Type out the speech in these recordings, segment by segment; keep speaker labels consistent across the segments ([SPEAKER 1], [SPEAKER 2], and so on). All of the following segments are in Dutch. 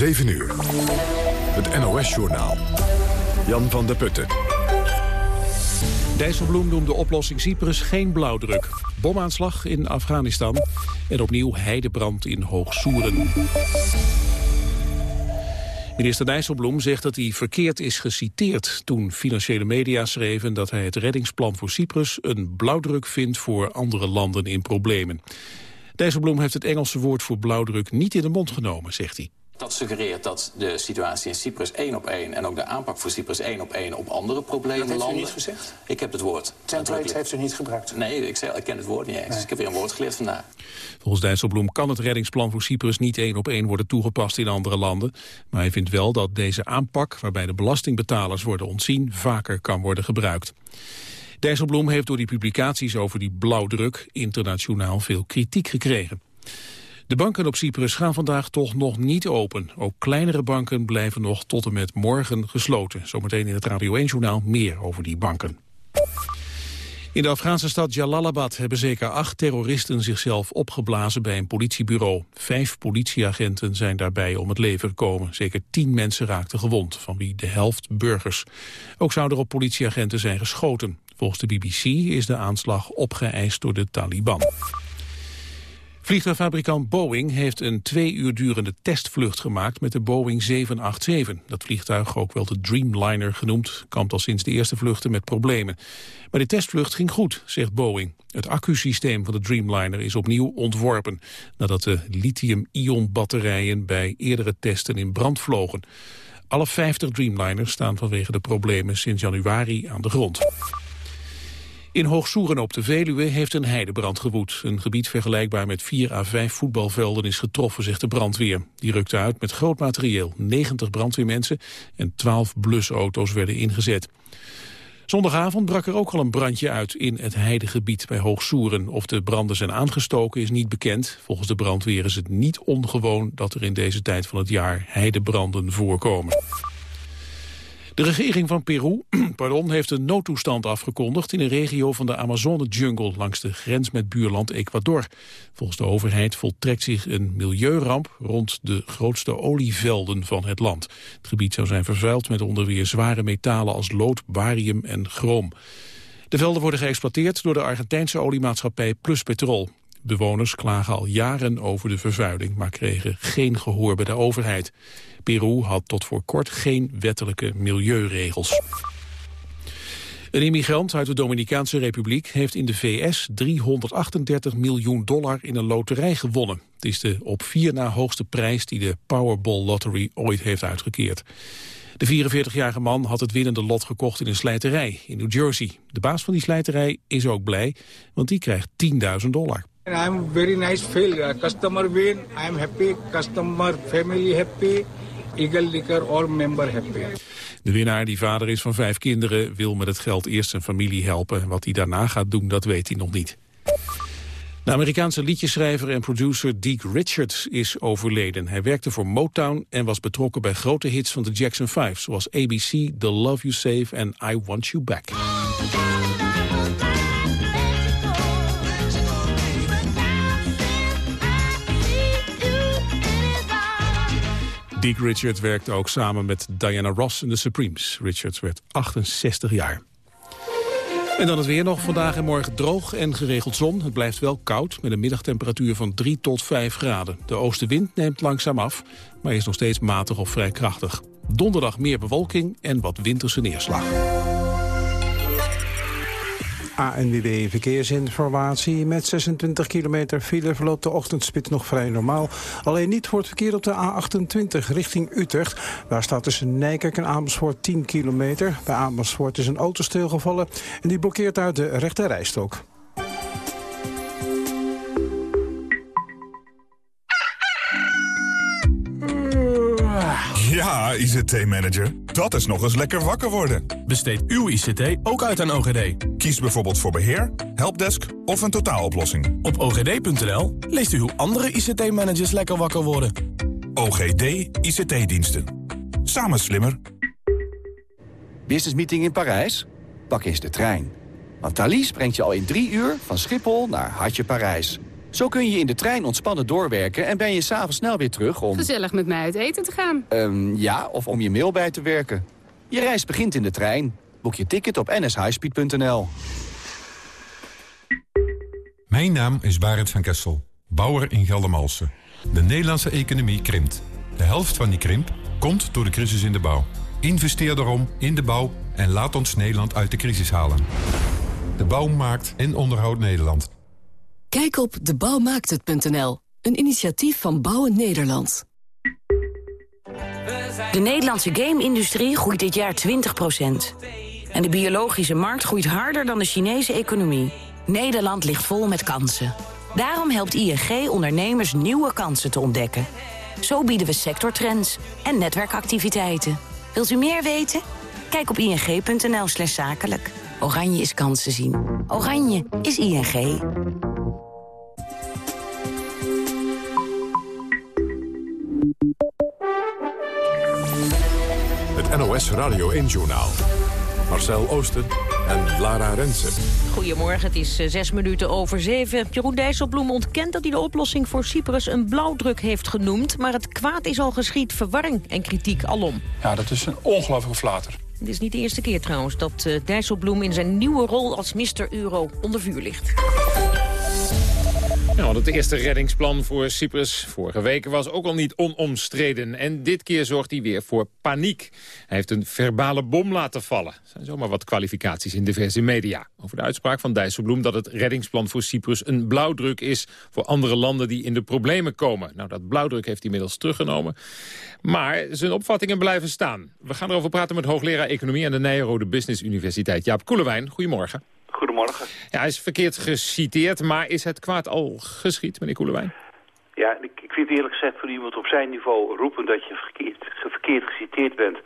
[SPEAKER 1] 7 uur. Het NOS-journaal. Jan van der Putten.
[SPEAKER 2] Dijsselbloem noemt de oplossing Cyprus geen blauwdruk. Bomaanslag in Afghanistan en opnieuw heidebrand in Hoogsoeren. Minister Dijsselbloem zegt dat hij verkeerd is geciteerd... toen financiële media schreven dat hij het reddingsplan voor Cyprus... een blauwdruk vindt voor andere landen in problemen. Dijsselbloem heeft het Engelse woord voor blauwdruk niet in de mond genomen, zegt hij.
[SPEAKER 3] Dat suggereert dat de situatie in Cyprus één op één... en ook de aanpak voor Cyprus één op één op andere problemen
[SPEAKER 4] Dat heeft
[SPEAKER 3] landen.
[SPEAKER 4] u niet gezegd?
[SPEAKER 3] Ik heb het woord.
[SPEAKER 4] Template
[SPEAKER 3] nadrukkelijk-
[SPEAKER 4] heeft u niet gebruikt?
[SPEAKER 3] Nee, ik, zei, ik ken het woord niet eens. Ik heb weer een woord geleerd vandaag.
[SPEAKER 2] Volgens Dijsselbloem kan het reddingsplan voor Cyprus niet één op één worden toegepast in andere landen. Maar hij vindt wel dat deze aanpak, waarbij de belastingbetalers worden ontzien, vaker kan worden gebruikt. Dijsselbloem heeft door die publicaties over die blauwdruk internationaal veel kritiek gekregen. De banken op Cyprus gaan vandaag toch nog niet open. Ook kleinere banken blijven nog tot en met morgen gesloten. Zometeen in het Radio 1-journaal meer over die banken. In de Afghaanse stad Jalalabad hebben zeker acht terroristen zichzelf opgeblazen bij een politiebureau. Vijf politieagenten zijn daarbij om het leven gekomen. Zeker tien mensen raakten gewond, van wie de helft burgers. Ook zouden er op politieagenten zijn geschoten. Volgens de BBC is de aanslag opgeëist door de Taliban. Vliegtuigfabrikant Boeing heeft een twee uur durende testvlucht gemaakt met de Boeing 787. Dat vliegtuig, ook wel de Dreamliner genoemd, kampt al sinds de eerste vluchten met problemen. Maar de testvlucht ging goed, zegt Boeing. Het accusysteem van de Dreamliner is opnieuw ontworpen, nadat de lithium-ion batterijen bij eerdere testen in brand vlogen. Alle 50 Dreamliners staan vanwege de problemen sinds januari aan de grond. In Hoogsoeren op de Veluwe heeft een heidebrand gewoed. Een gebied vergelijkbaar met 4 à 5 voetbalvelden is getroffen, zegt de brandweer. Die rukte uit met groot materieel. 90 brandweermensen en 12 blusauto's werden ingezet. Zondagavond brak er ook al een brandje uit in het heidegebied bij Hoogsoeren. Of de branden zijn aangestoken is niet bekend. Volgens de brandweer is het niet ongewoon dat er in deze tijd van het jaar heidebranden voorkomen. De regering van Peru pardon, heeft een noodtoestand afgekondigd in een regio van de Amazone-jungle langs de grens met buurland Ecuador. Volgens de overheid voltrekt zich een milieuramp rond de grootste olievelden van het land. Het gebied zou zijn vervuild met onder weer zware metalen als lood, barium en chroom. De velden worden geëxploiteerd door de Argentijnse oliemaatschappij Plus Petrol. Bewoners klagen al jaren over de vervuiling, maar kregen geen gehoor bij de overheid. Peru had tot voor kort geen wettelijke milieuregels. Een immigrant uit de Dominicaanse Republiek heeft in de VS 338 miljoen dollar in een loterij gewonnen. Het is de op vier na hoogste prijs die de Powerball Lottery ooit heeft uitgekeerd. De 44-jarige man had het winnende lot gekocht in een slijterij in New Jersey. De baas van die slijterij is ook blij, want die krijgt 10.000 dollar.
[SPEAKER 5] I'm very nice feel. Customer win. I'm happy. Customer family happy. Eagle Liquor all member happy.
[SPEAKER 2] De winnaar, die vader is van vijf kinderen, wil met het geld eerst zijn familie helpen. Wat hij daarna gaat doen, dat weet hij nog niet. De Amerikaanse liedjeschrijver en producer Deke Richards is overleden. Hij werkte voor Motown en was betrokken bij grote hits van de Jackson 5... zoals ABC, The Love You Save en I Want You Back. Dick Richards werkte ook samen met Diana Ross en de Supremes. Richards werd 68 jaar. En dan het weer nog. Vandaag en morgen droog en geregeld zon. Het blijft wel koud met een middagtemperatuur van 3 tot 5 graden. De oostenwind neemt langzaam af, maar is nog steeds matig of vrij krachtig. Donderdag meer bewolking en wat winterse neerslag.
[SPEAKER 6] ANWB Verkeersinformatie. Met 26 kilometer file verloopt de ochtendspit nog vrij normaal. Alleen niet voor het verkeer op de A28 richting Utrecht. Daar staat tussen Nijkerk en Amersfoort 10 kilometer. Bij Amersfoort is een auto stilgevallen en die blokkeert uit de rechte rijstrook.
[SPEAKER 7] Ja, ICT-manager. Dat is nog eens lekker wakker worden.
[SPEAKER 8] Besteed uw ICT ook uit aan OGD.
[SPEAKER 7] Kies bijvoorbeeld voor beheer, helpdesk of een totaaloplossing.
[SPEAKER 8] Op ogd.nl leest u hoe andere ICT-managers lekker wakker worden.
[SPEAKER 7] OGD ICT-diensten. Samen slimmer.
[SPEAKER 9] Business meeting in Parijs? Pak eens de trein. Want Thalys brengt je al in drie uur van Schiphol naar Hartje Parijs. Zo kun je in de trein ontspannen doorwerken en ben je s'avonds snel weer terug om...
[SPEAKER 4] Gezellig met mij uit eten te gaan.
[SPEAKER 9] Um, ja, of om je mail bij te werken. Je reis begint in de trein. Boek je ticket op nshighspeed.nl.
[SPEAKER 10] Mijn naam is Barend van Kessel, bouwer in Geldermalsen. De Nederlandse economie krimpt. De helft van die krimp komt door de crisis in de bouw. Investeer daarom in de bouw en laat ons Nederland uit de crisis halen. De bouw maakt en onderhoudt Nederland.
[SPEAKER 11] Kijk op debouwmaakthet.nl, een initiatief van Bouwen Nederland.
[SPEAKER 12] De Nederlandse game-industrie groeit dit jaar 20% En de biologische markt groeit harder dan de Chinese economie. Nederland ligt vol met kansen. Daarom helpt ING ondernemers nieuwe kansen te ontdekken. Zo bieden we sectortrends en netwerkactiviteiten. Wilt u meer weten? Kijk op ing.nl zakelijk. Oranje is kansen zien. Oranje is ING.
[SPEAKER 1] NOS Radio 1 Journaal. Marcel Oosten en Lara Rensen.
[SPEAKER 13] Goedemorgen, het is eh, zes minuten over zeven. Jeroen Dijsselbloem ontkent dat hij de oplossing voor Cyprus een blauwdruk heeft genoemd. Maar het kwaad is al geschied, verwarring en kritiek alom.
[SPEAKER 14] Ja, dat is een ongelooflijke flater.
[SPEAKER 13] Het is niet de eerste keer trouwens dat uh, Dijsselbloem in zijn nieuwe rol als Mr. Euro onder vuur ligt.
[SPEAKER 15] Nou, het eerste reddingsplan voor Cyprus vorige week was ook al niet onomstreden. En dit keer zorgt hij weer voor paniek. Hij heeft een verbale bom laten vallen. Er zijn zomaar wat kwalificaties in diverse media. Over de uitspraak van Dijsselbloem dat het reddingsplan voor Cyprus een blauwdruk is... voor andere landen die in de problemen komen. Nou, dat blauwdruk heeft hij inmiddels teruggenomen. Maar zijn opvattingen blijven staan. We gaan erover praten met hoogleraar Economie... aan de Nijrode Business Universiteit, Jaap Koelewijn. Goedemorgen.
[SPEAKER 16] Goedemorgen.
[SPEAKER 15] Ja, hij is verkeerd geciteerd, maar is het kwaad al geschied, meneer Koelewijn?
[SPEAKER 16] Ja, ik, ik vind eerlijk gezegd voor iemand op zijn niveau roepen dat je verkeerd, verkeerd geciteerd bent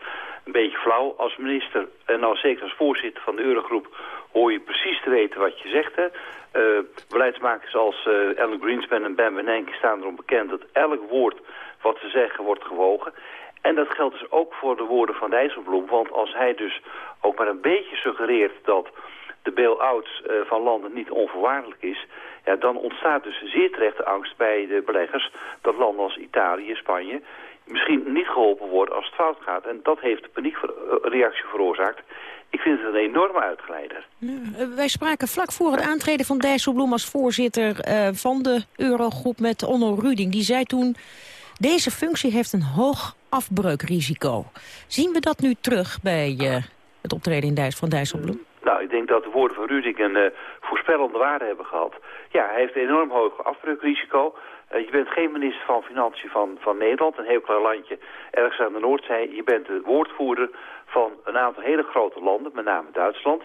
[SPEAKER 16] een beetje flauw. Als minister en als zeker als voorzitter van de Eurogroep hoor je precies te weten wat je zegt. Hè. Uh, beleidsmakers als uh, Alan Greenspan en Ben Bernanke staan erom bekend dat elk woord wat ze zeggen wordt gewogen. En dat geldt dus ook voor de woorden van Dijsselbloem. Want als hij dus ook maar een beetje suggereert dat de bail-out uh, van landen niet onvoorwaardelijk is... Ja, dan ontstaat dus zeer terecht de angst bij de beleggers... dat landen als Italië, Spanje misschien niet geholpen worden als het fout gaat. En dat heeft de paniekreactie veroorzaakt. Ik vind het een enorme uitgeleider.
[SPEAKER 13] Eh, wij spraken vlak voor het aantreden van Dijsselbloem als voorzitter van de Eurogroep met Onno Ruding. Die zei toen, deze functie heeft een hoog afbreukrisico. Zien we dat nu terug bij het optreden in Dijs van Dijsselbloem?
[SPEAKER 16] Nou, ik denk dat de woorden van Ruding een uh, voorspellende waarde hebben gehad. Ja, hij heeft een enorm hoog afbreukrisico. Uh, je bent geen minister van Financiën van, van Nederland, een heel klein landje ergens aan de Noordzee. Je bent de woordvoerder van een aantal hele grote landen, met name Duitsland.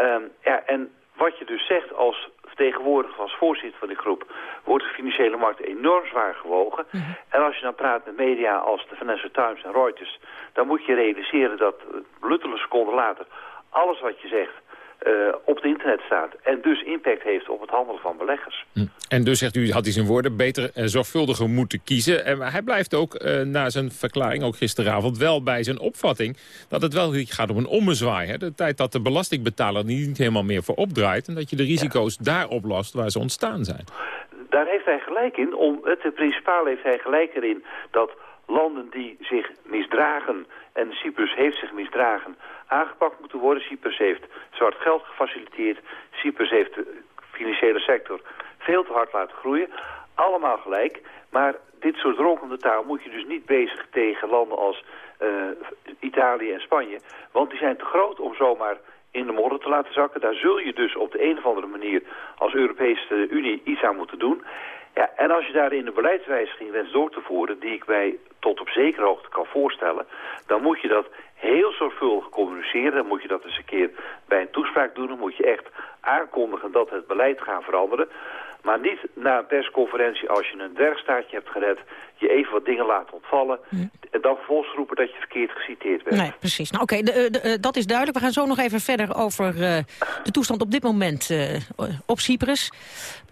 [SPEAKER 16] Um, ja, en wat je dus zegt als vertegenwoordiger als voorzitter van die groep... wordt de financiële markt enorm zwaar gewogen. Mm -hmm. En als je dan praat met media als de Financial Times en Reuters... dan moet je realiseren dat luttele seconden later alles wat je zegt uh, op het internet staat. En dus impact heeft op het handelen van beleggers.
[SPEAKER 15] Hm. En dus zegt u, had hij zijn woorden beter en zorgvuldiger moeten kiezen. En hij blijft ook uh, na zijn verklaring, ook gisteravond, wel bij zijn opvatting... dat het wel gaat om een ommezwaai. Hè? De tijd dat de belastingbetaler niet helemaal meer voor opdraait... en dat je de risico's ja. daar oplast waar ze ontstaan zijn.
[SPEAKER 16] Daar heeft hij gelijk in. Om het principaal heeft hij gelijk erin dat landen die zich misdragen... en Cyprus heeft zich misdragen aangepakt moeten worden. Cyprus heeft zwart geld gefaciliteerd. Cyprus heeft de financiële sector veel te hard laten groeien. Allemaal gelijk. Maar dit soort ronkende taal moet je dus niet bezig tegen landen als uh, Italië en Spanje. Want die zijn te groot om zomaar in de modder te laten zakken. Daar zul je dus op de een of andere manier als Europese Unie iets aan moeten doen. Ja, en als je daarin de beleidswijziging wenst door te voeren... die ik mij tot op zekere hoogte kan voorstellen... dan moet je dat heel zorgvuldig communiceren. Dan moet je dat eens een keer bij een toespraak doen. Dan moet je echt aankondigen dat het beleid gaat veranderen. Maar niet na een persconferentie als je een dwergstaatje hebt gered... je even wat dingen laat ontvallen... en dan vervolgens roepen dat je verkeerd geciteerd bent.
[SPEAKER 13] Nee, precies. Nou, Oké, okay, dat is duidelijk. We gaan zo nog even verder over uh, de toestand op dit moment uh, op Cyprus.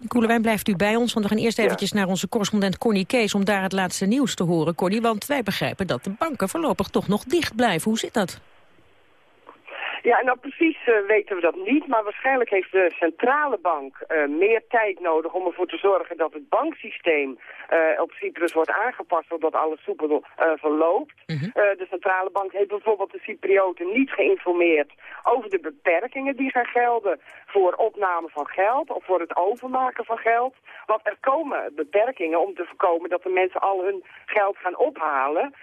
[SPEAKER 13] Koelewijn, blijft u bij ons, want we gaan eerst eventjes ja. naar onze correspondent Connie Kees... om daar het laatste nieuws te horen, Connie. Want wij begrijpen dat de banken voorlopig toch nog dicht blijven. Hoe zit dat?
[SPEAKER 4] Ja, nou precies uh, weten we dat niet, maar waarschijnlijk heeft de centrale bank uh, meer tijd nodig om ervoor te zorgen dat het banksysteem uh, op Cyprus wordt aangepast, zodat alles soepel verloopt. -hmm. de centrale bank heeft bijvoorbeeld de Cyprioten niet geïnformeerd over de beperkingen die gaan gelden voor opname van geld of voor het overmaken van geld. Want er komen beperkingen om te voorkomen dat de mensen al hun geld gaan ophalen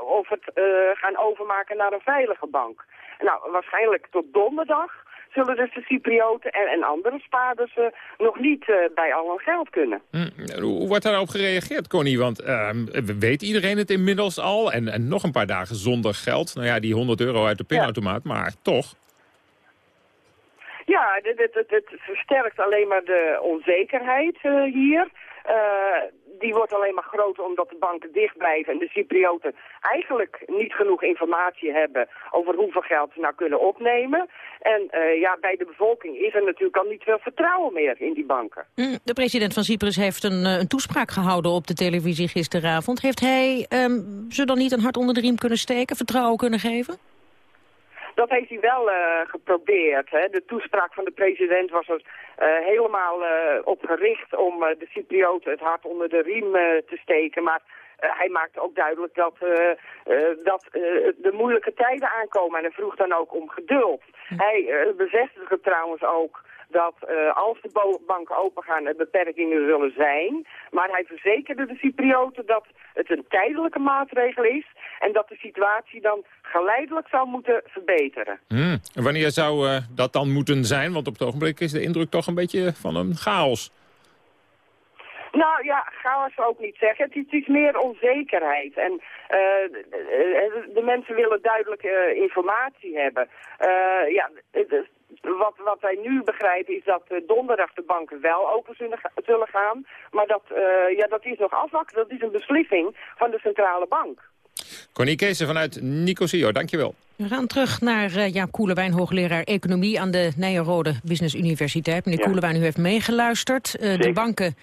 [SPEAKER 4] of het gaan overmaken naar een veilige bank. Nou, waarschijnlijk tot donderdag zullen dus de Cyprioten en, en andere spaarders uh, nog niet uh, bij al hun geld kunnen.
[SPEAKER 15] Hm, hoe wordt daarop gereageerd, Connie? Want uh, weet iedereen het inmiddels al? En, en nog een paar dagen zonder geld. Nou ja, die 100 euro uit de pinautomaat, ja. maar toch...
[SPEAKER 4] Ja, het, versterkt alleen maar de onzekerheid uh, hier. Uh, die wordt alleen maar groter omdat de banken dicht blijven en de Cyprioten eigenlijk niet genoeg informatie hebben over hoeveel geld ze nou kunnen opnemen. En uh, ja, bij de bevolking is er natuurlijk al niet veel vertrouwen meer in die banken.
[SPEAKER 13] Hm, de president van Cyprus heeft een, een toespraak gehouden op de televisie gisteravond. Heeft hij um, ze dan niet een hart onder de riem kunnen steken, vertrouwen kunnen geven?
[SPEAKER 4] Dat heeft hij wel uh, geprobeerd. Hè. De toespraak van de president was er uh, helemaal uh, op gericht om de Cyprioten het hart onder de riem te steken. Maar hij maakte ook duidelijk dat, dat de moeilijke tijden aankomen. En hij vroeg dan ook om geduld. Hm. Hij bevestigde trouwens ook dat uh, als de banken opengaan er beperkingen zullen zijn. Maar hij verzekerde de Cyprioten dat het een tijdelijke maatregel is en dat de situatie dan geleidelijk zou moeten verbeteren.
[SPEAKER 15] Hmm. En wanneer zou uh, dat dan moeten zijn? Want op het ogenblik is de indruk toch een beetje van een chaos.
[SPEAKER 4] Nou ja, chaos zou ook niet zeggen. Het is, meer onzekerheid. En uh, de, mensen willen duidelijke informatie hebben. Uh, ja, wat, wat wij nu begrijpen is dat uh, donderdag de banken wel open zullen, gaan. Maar dat, uh, ja, dat is nog afwachten. Dat is een beslissing van de centrale bank.
[SPEAKER 15] Connie Kees vanuit Nicosia, dankjewel.
[SPEAKER 13] We gaan terug naar uh, Jaap Koelewijn, hoogleraar economie aan de Nijenrode Business Universiteit. Meneer ja. Koelewijn, u heeft meegeluisterd. Uh, de banken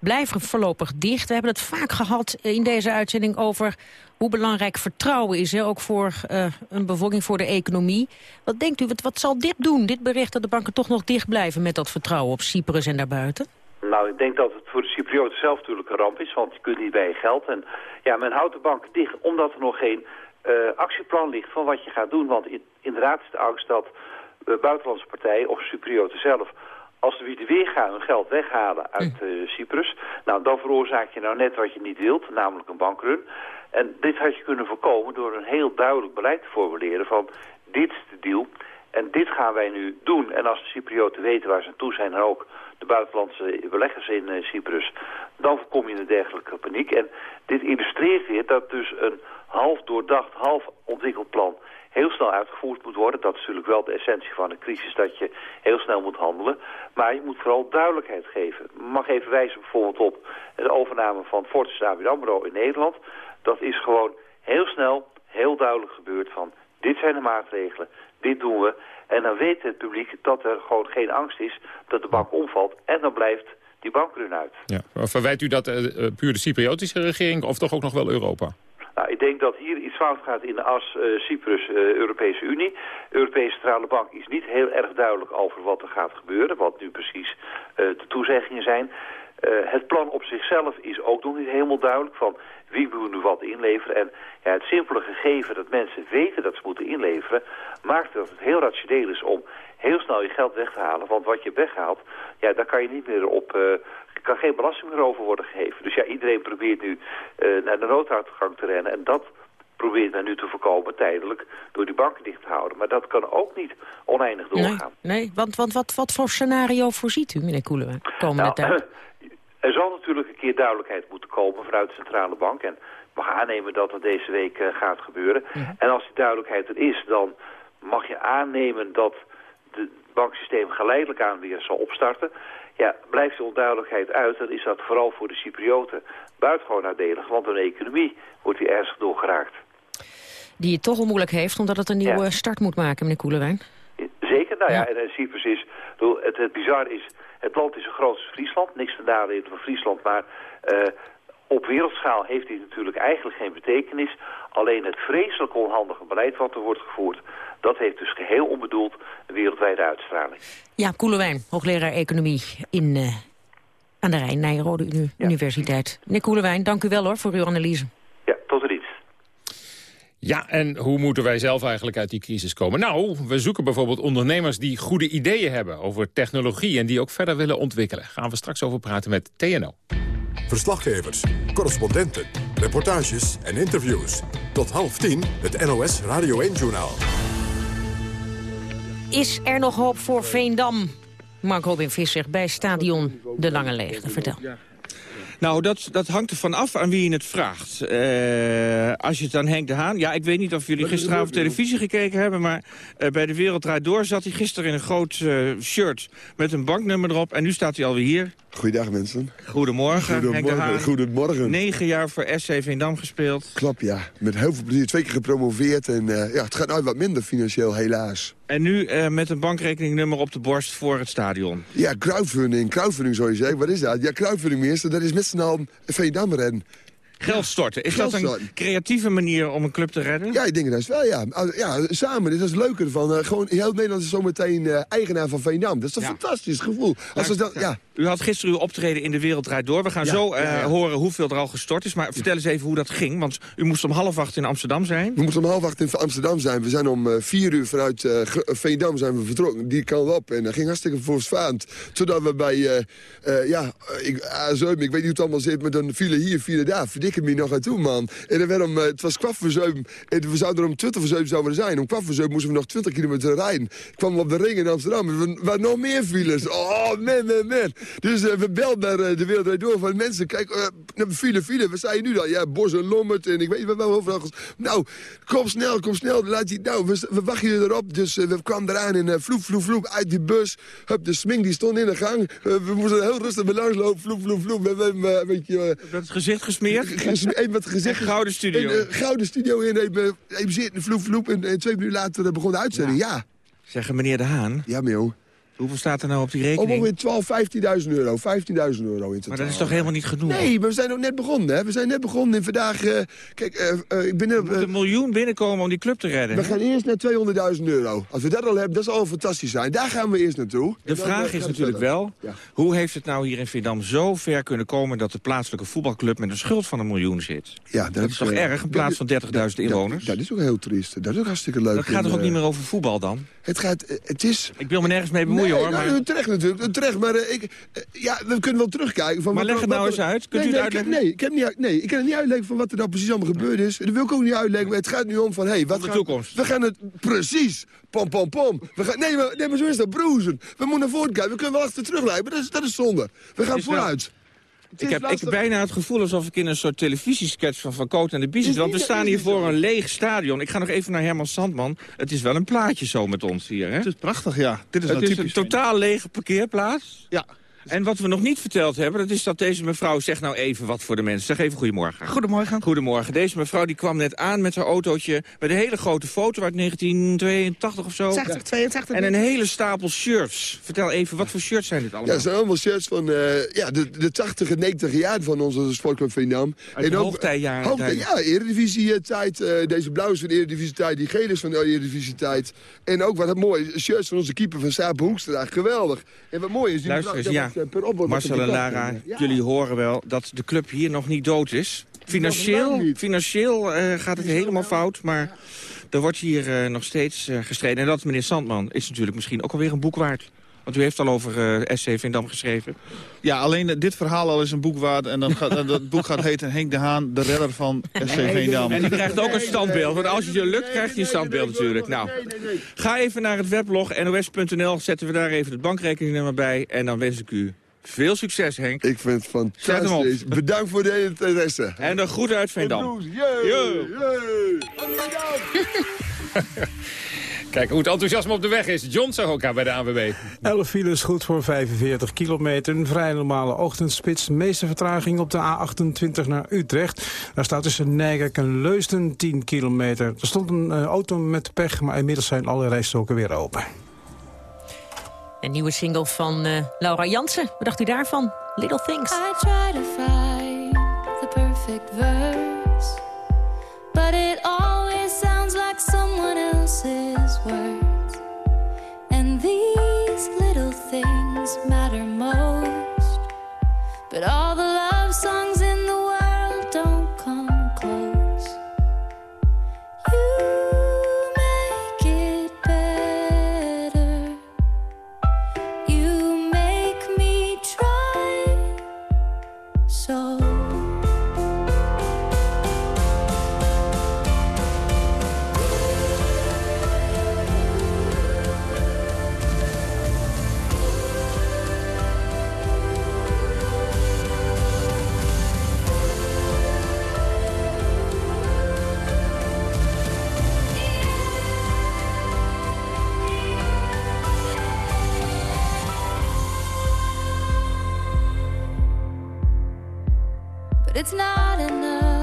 [SPEAKER 13] blijven voorlopig dicht. We hebben het vaak gehad in deze uitzending over hoe belangrijk vertrouwen is. Hè? Ook voor uh, een bevolking, voor de economie. Wat denkt u, wat, wat zal dit doen, dit bericht dat de banken toch nog dicht blijven met dat vertrouwen op Cyprus en daarbuiten?
[SPEAKER 16] Nou, ik denk dat het voor de Cyprioten zelf natuurlijk een ramp is, want je kunt niet bij je geld. En ja, men houdt de banken dicht omdat er nog geen actieplan ligt van wat je gaat doen. Want in, inderdaad is de angst dat uh, buitenlandse partijen of Cyprioten zelf als ze weer gaan hun geld weghalen uit uh, Cyprus, nou dan veroorzaak je nou net wat je niet wilt, namelijk een bankrun. En dit had je kunnen voorkomen door een heel duidelijk beleid te formuleren van dit is de deal en dit gaan wij nu doen. En als de Cyprioten weten waar ze aan toe zijn en ook de buitenlandse beleggers in uh, Cyprus, dan voorkom je een dergelijke paniek. En dit illustreert weer dat dus een half doordacht, half ontwikkeld plan heel snel uitgevoerd moet worden. Dat is natuurlijk wel de essentie van een crisis, dat je heel snel moet handelen. Maar je moet vooral duidelijkheid geven. Mag even wijzen bijvoorbeeld op de overname van Fortis ABN AMRO in Nederland. Dat is gewoon heel snel, heel duidelijk gebeurd van dit zijn de maatregelen, dit doen we. En dan weet het publiek dat er gewoon geen angst is dat de bank omvalt. En dan blijft die bankrun uit.
[SPEAKER 15] Ja. Verwijt u dat uh, puur de Cypriotische regering of toch ook nog wel Europa?
[SPEAKER 16] Nou, ik denk dat hier iets fout gaat in de as uh, Cyprus-Europese uh, Unie. De Europese Centrale Bank is niet heel erg duidelijk over wat er gaat gebeuren, wat nu precies uh, de toezeggingen zijn. Het plan op zichzelf is ook nog niet helemaal duidelijk van wie moet nu wat inleveren. En ja, het simpele gegeven dat mensen weten dat ze moeten inleveren, maakt dat het heel rationeel is om heel snel je geld weg te halen. Want wat je weghaalt, ja, daar kan je niet meer op, kan geen belasting meer over worden gegeven. Dus ja, iedereen probeert nu uh, naar de nooduitgang te rennen. En dat probeert men nu te voorkomen tijdelijk door die banken dicht te houden. Maar dat kan ook niet oneindig doorgaan.
[SPEAKER 13] Nee, nee want, want wat, wat voor scenario voorziet u, meneer Koelewijn, komende nou, tijd?
[SPEAKER 16] Er zal natuurlijk een keer duidelijkheid moeten komen vanuit de centrale bank. En we gaan aannemen dat dat deze week uh, gaat gebeuren. Ja. En als die duidelijkheid er is, dan mag je aannemen dat het banksysteem geleidelijk aan weer zal opstarten. Ja, blijft de onduidelijkheid uit, dan is dat vooral voor de Cyprioten buitengewoon nadelig. Want hun economie wordt hier ernstig doorgeraakt.
[SPEAKER 13] Die het toch al moeilijk heeft, omdat het een nieuwe ja. start moet maken, meneer Koelewijn.
[SPEAKER 16] Zeker, nou ja, ja en, en Cyprus is, het, het bizar is, het land is zo groot als Friesland. Niks te nadelen van Friesland, maar uh, Op wereldschaal heeft dit natuurlijk eigenlijk geen betekenis. Alleen het vreselijk onhandige beleid wat er wordt gevoerd... dat heeft dus geheel onbedoeld een wereldwijde uitstraling.
[SPEAKER 13] Ja, Koelewijn, hoogleraar economie in, uh, aan de Rijn, Nijrode Uni Universiteit. Meneer Koelewijn, dank u wel hoor voor uw analyse.
[SPEAKER 16] Ja, tot ziens.
[SPEAKER 15] Ja, en hoe moeten wij zelf eigenlijk uit die crisis komen? Nou, we zoeken bijvoorbeeld ondernemers die goede ideeën hebben over technologie... en die ook verder willen ontwikkelen. Gaan we straks over praten met TNO.
[SPEAKER 1] Verslaggevers, correspondenten, reportages en interviews. Tot half tien het NOS Radio 1-journaal.
[SPEAKER 13] Is er nog hoop voor Veendam? Mark Robin Visser bij Stadion De Lange Leegte. Vertel.
[SPEAKER 17] Nou, dat, dat hangt er van af aan wie je het vraagt. Uh, als je het aan Henk de Haan... Ja, ik weet niet of jullie gisteravond televisie gekeken hebben... maar uh, bij De Wereld Draait Door zat hij gisteren in een groot uh, shirt... met een banknummer erop. En nu staat hij alweer hier.
[SPEAKER 18] Goeiedag, mensen.
[SPEAKER 17] Goedemorgen,
[SPEAKER 18] Goedemorgen. Goedemorgen.
[SPEAKER 17] Negen jaar voor SC Veendam gespeeld.
[SPEAKER 18] Klopt, ja. Met heel veel plezier. Twee keer gepromoveerd. En ja, het gaat nou wat minder financieel, helaas.
[SPEAKER 17] En nu uh, met een bankrekeningnummer op de borst voor het stadion.
[SPEAKER 18] Ja, crowdfunding. Crowdfunding zou je zeggen. Wat is dat? Ja, crowdfunding meester. Dat is met z'n allen Veendam rennen.
[SPEAKER 17] Geld storten. Is dat een creatieve manier om een club te redden?
[SPEAKER 18] Ja, ik denk dat is wel, ja. ja samen, dit is het leuke ervan. Uh, gewoon, heel Nederland is zometeen uh, eigenaar van Veendam. Dat is een ja. fantastisch gevoel. Als
[SPEAKER 17] ja, dat, ja. U had gisteren uw optreden in De Wereld Draait Door. We gaan zo uh, horen hoeveel er al gestort is. Maar vertel eens even hoe dat ging. Want u moest om half acht in Amsterdam zijn.
[SPEAKER 18] We moesten om half acht in Amsterdam zijn. We zijn om vier uur vanuit Veendam zijn we vertrokken. Die kant op. En dat ging hartstikke voorsvaand. Zodat we bij, ja, ik, ik weet niet hoe het allemaal zit. Maar dan vielen hier, vielen daar. Me nog aan toe, man. En dan werd om, het was kwart voor zeven. En we zouden er om twintig voor zeven zouden zijn. Om kwart voor zeven moesten we nog 20 kilometer rijden. Ik kwam op de ring in Amsterdam. Er waren nog meer files. Oh, man, man, man. Dus uh, we belden naar uh, de wereld door van mensen. Kijk, uh, file, file. Wat zei nu dan? Ja, Bos en Lommert en ik weet wat overal. Nou, kom snel, kom snel. Laat je, nou, we, we wachten erop. Dus we kwamen eraan en vloep, vloep, vloep uit die bus. Hup, de smink die stond in de gang. we moesten heel rustig bij langs lopen. Vloep, vloep, vloep. We hebben een beetje...
[SPEAKER 17] het gezicht gesmeerd?
[SPEAKER 18] Even wat gezicht.
[SPEAKER 17] Een gouden studio.
[SPEAKER 18] Een gouden studio in. Even, even zitten, vloep, vloep. En, en twee minuten later begon de uitzending. Ja. ja.
[SPEAKER 17] Zeggen meneer De Haan.
[SPEAKER 18] Ja, Mio.
[SPEAKER 17] Hoeveel staat er nou op die rekening?
[SPEAKER 18] Om ongeveer 12, 15.000 euro. 15.000 euro in totaal.
[SPEAKER 17] Maar dat is toch helemaal niet genoeg?
[SPEAKER 18] Nee, maar we zijn ook net begonnen. Hè? We zijn net begonnen. En vandaag... Uh, kijk, uh, uh, ik ben...
[SPEAKER 17] Uh, een miljoen binnenkomen om die club te redden.
[SPEAKER 18] We gaan eerst naar 200.000 euro. Als we dat al hebben, dat zal fantastisch zijn. Daar gaan we eerst naartoe.
[SPEAKER 17] De vraag is natuurlijk wel... Ja. Hoe heeft het nou hier in Vietnam zo ver kunnen komen... dat de plaatselijke voetbalclub met een schuld van een miljoen zit?
[SPEAKER 18] Ja, dat,
[SPEAKER 17] dat is toch erg, in plaats van 30.000 inwoners?
[SPEAKER 18] Dat, dat is ook heel triest. Dat is ook hartstikke leuk.
[SPEAKER 17] Dat gaat toch ook niet meer over voetbal dan?
[SPEAKER 18] Het gaat... Het is...
[SPEAKER 17] Ik wil me nergens mee bemoeien,
[SPEAKER 18] nee,
[SPEAKER 17] hoor.
[SPEAKER 18] Maar... terecht natuurlijk, terecht. Maar uh, ik, uh, ja, we kunnen wel terugkijken. Van
[SPEAKER 17] maar
[SPEAKER 18] wat,
[SPEAKER 17] leg het nou eens uit. Kunt u het
[SPEAKER 18] ik, nee, ik heb niet, nee, ik kan het niet uitleggen van wat er nou precies allemaal gebeurd is. Dat wil ik ook niet uitleggen. Het gaat nu om van, hé, hey, wat
[SPEAKER 17] de toekomst.
[SPEAKER 18] We gaan het, precies, pom, pom, pom. We gaan, nee, maar, nee, maar zo is dat, broezen. We moeten naar voren kijken. We kunnen wel achter teruglijken, maar dat is, dat is zonde. We gaan vooruit.
[SPEAKER 17] Ik heb ik bijna het gevoel alsof ik in een soort televisiesketch van Van Cote en de Biezen... want we staan hier voor een leeg stadion. Ik ga nog even naar Herman Sandman. Het is wel een plaatje zo met ons hier, hè?
[SPEAKER 19] Het is prachtig, ja. Dit is
[SPEAKER 17] het
[SPEAKER 19] is
[SPEAKER 17] een totaal lege parkeerplaats.
[SPEAKER 19] Ja.
[SPEAKER 17] En wat we nog niet verteld hebben, dat is dat deze mevrouw... Zeg nou even wat voor de mensen. Zeg even goedemorgen.
[SPEAKER 19] Goedemorgen.
[SPEAKER 17] Goedemorgen. Deze mevrouw die kwam net aan met haar autootje... met een hele grote foto uit 1982 of zo.
[SPEAKER 19] 80, 82.
[SPEAKER 17] En een hele stapel shirts. Vertel even, wat voor shirts zijn dit allemaal?
[SPEAKER 18] Ja, het zijn allemaal shirts van uh, ja, de, de 80 en 90 jaar van onze sportclub Veendam.
[SPEAKER 17] Uit de hoogtijjaren.
[SPEAKER 18] Hoogtij, ja, Eredivisie-tijd. Uh, deze blauw is van de Eredivisie-tijd, die gele is van de Eredivisie-tijd. En ook wat mooi, shirts van onze keeper van Saap Hoekstra. Geweldig. En wat mooi is... Die
[SPEAKER 17] Luister eens, ja. Per opbod, Marcel en Lara, ja. jullie horen wel dat de club hier nog niet dood is. Financieel, financieel uh, gaat het helemaal fout, maar er wordt hier uh, nog steeds uh, gestreden. En dat, meneer Sandman, is natuurlijk misschien ook alweer een boek waard. Want u heeft al over uh, SC Veendam geschreven.
[SPEAKER 19] Ja, alleen dit verhaal al is een boek waard. En, dan gaat, en dat boek gaat heten Henk de Haan, de redder van SC Veendam.
[SPEAKER 17] En die krijgt ook een standbeeld. Want als het je lukt, krijg je een standbeeld natuurlijk. Nou, ga even naar het weblog nos.nl. Zetten we daar even het bankrekeningnummer bij. En dan wens ik u veel succes, Henk.
[SPEAKER 18] Ik vind het fantastisch. Bedankt voor de interesse.
[SPEAKER 17] En een groet uit Veendam. Kijk hoe het enthousiasme op de weg is. John Sahoka bij de ANWB.
[SPEAKER 6] 11 files goed voor 45 kilometer. Een vrij normale ochtendspits. De meeste vertraging op de A28 naar Utrecht. Daar staat tussen Nijkerk en Leusden 10 kilometer. Er stond een uh, auto met pech, maar inmiddels zijn alle rijstroken weer open.
[SPEAKER 13] Een nieuwe single van uh, Laura Jansen. Wat dacht u daarvan? Little Things.
[SPEAKER 20] I try to find the perfect verse, but it matter most, but all the love But it's not enough,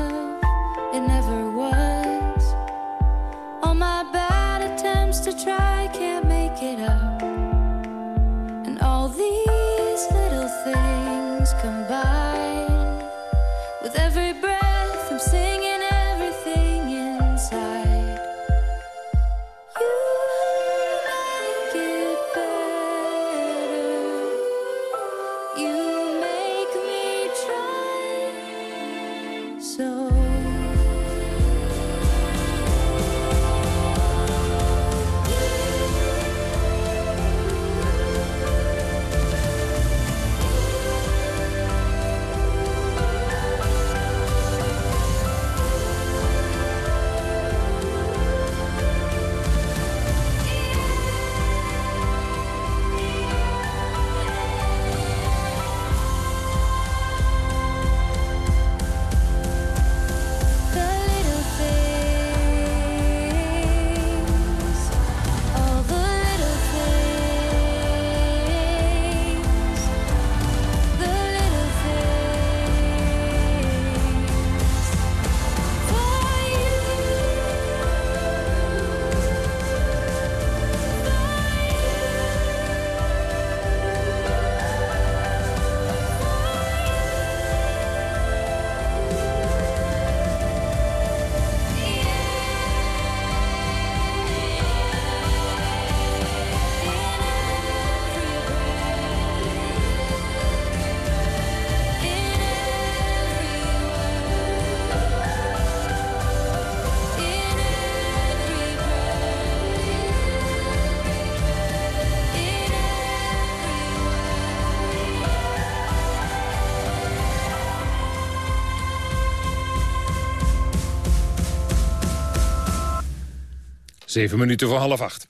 [SPEAKER 15] Zeven minuten voor half acht.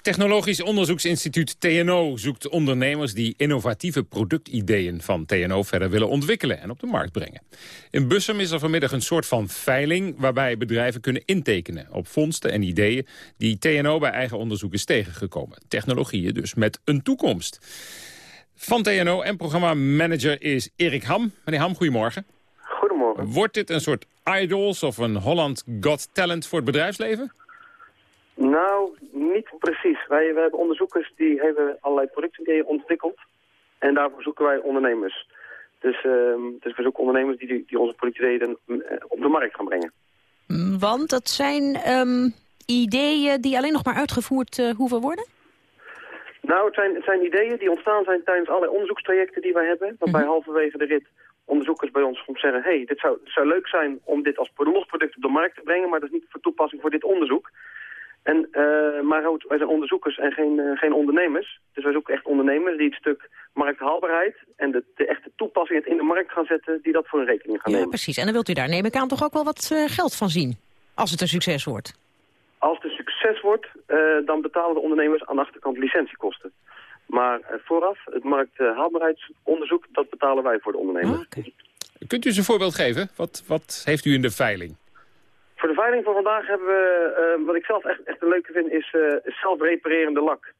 [SPEAKER 15] Technologisch Onderzoeksinstituut TNO zoekt ondernemers die innovatieve productideeën van TNO verder willen ontwikkelen en op de markt brengen. In Bussum is er vanmiddag een soort van veiling waarbij bedrijven kunnen intekenen op vondsten en ideeën die TNO bij eigen onderzoek is tegengekomen. Technologieën dus met een toekomst. Van TNO en programmamanager is Erik Ham. Meneer Ham, goedemorgen.
[SPEAKER 21] Goedemorgen.
[SPEAKER 15] Wordt dit een soort idols of een Holland Got Talent voor het bedrijfsleven?
[SPEAKER 21] Nou, niet precies. Wij, wij hebben onderzoekers die hebben allerlei productideeën ontwikkeld. En daarvoor zoeken wij ondernemers. Dus, ehm, dus we zoeken ondernemers die, die onze productideeën eh, op de markt gaan brengen.
[SPEAKER 13] Want dat zijn ehm, ideeën die alleen nog maar uitgevoerd eh, hoeven worden?
[SPEAKER 21] Nou, het zijn, het zijn ideeën die ontstaan zijn tijdens allerlei onderzoekstrajecten die wij hebben. Waarbij halverwege de rit onderzoekers bij ons soms zeggen... hé, hey, dit zou, zou leuk zijn om dit als losproduct op de markt te brengen... maar dat is niet voor toepassing voor dit onderzoek. En, eh, maar goed, wij zijn onderzoekers en geen, eh, geen ondernemers. Dus wij zoeken echt ondernemers die het stuk markthaalbaarheid... en de, de echte toepassing het in de markt gaan zetten... die dat voor een rekening gaan
[SPEAKER 13] Ja,
[SPEAKER 21] nemen.
[SPEAKER 13] precies. En dan wilt u daar, neem ik aan, toch ook wel wat eh, geld van zien? Als het een succes wordt.
[SPEAKER 21] Als het een succes wordt, eh, dan betalen de ondernemers aan de achterkant licentiekosten. Maar vooraf, het markthaalbaarheidsonderzoek, dat betalen wij voor de ondernemers.
[SPEAKER 15] Kunt u eens een voorbeeld geven? Wat, wat heeft u in de veiling?
[SPEAKER 21] Voor de veiling van vandaag hebben we, eh, wat ik zelf echt, echt een leuke vind, is uh, zelfreparerende lak.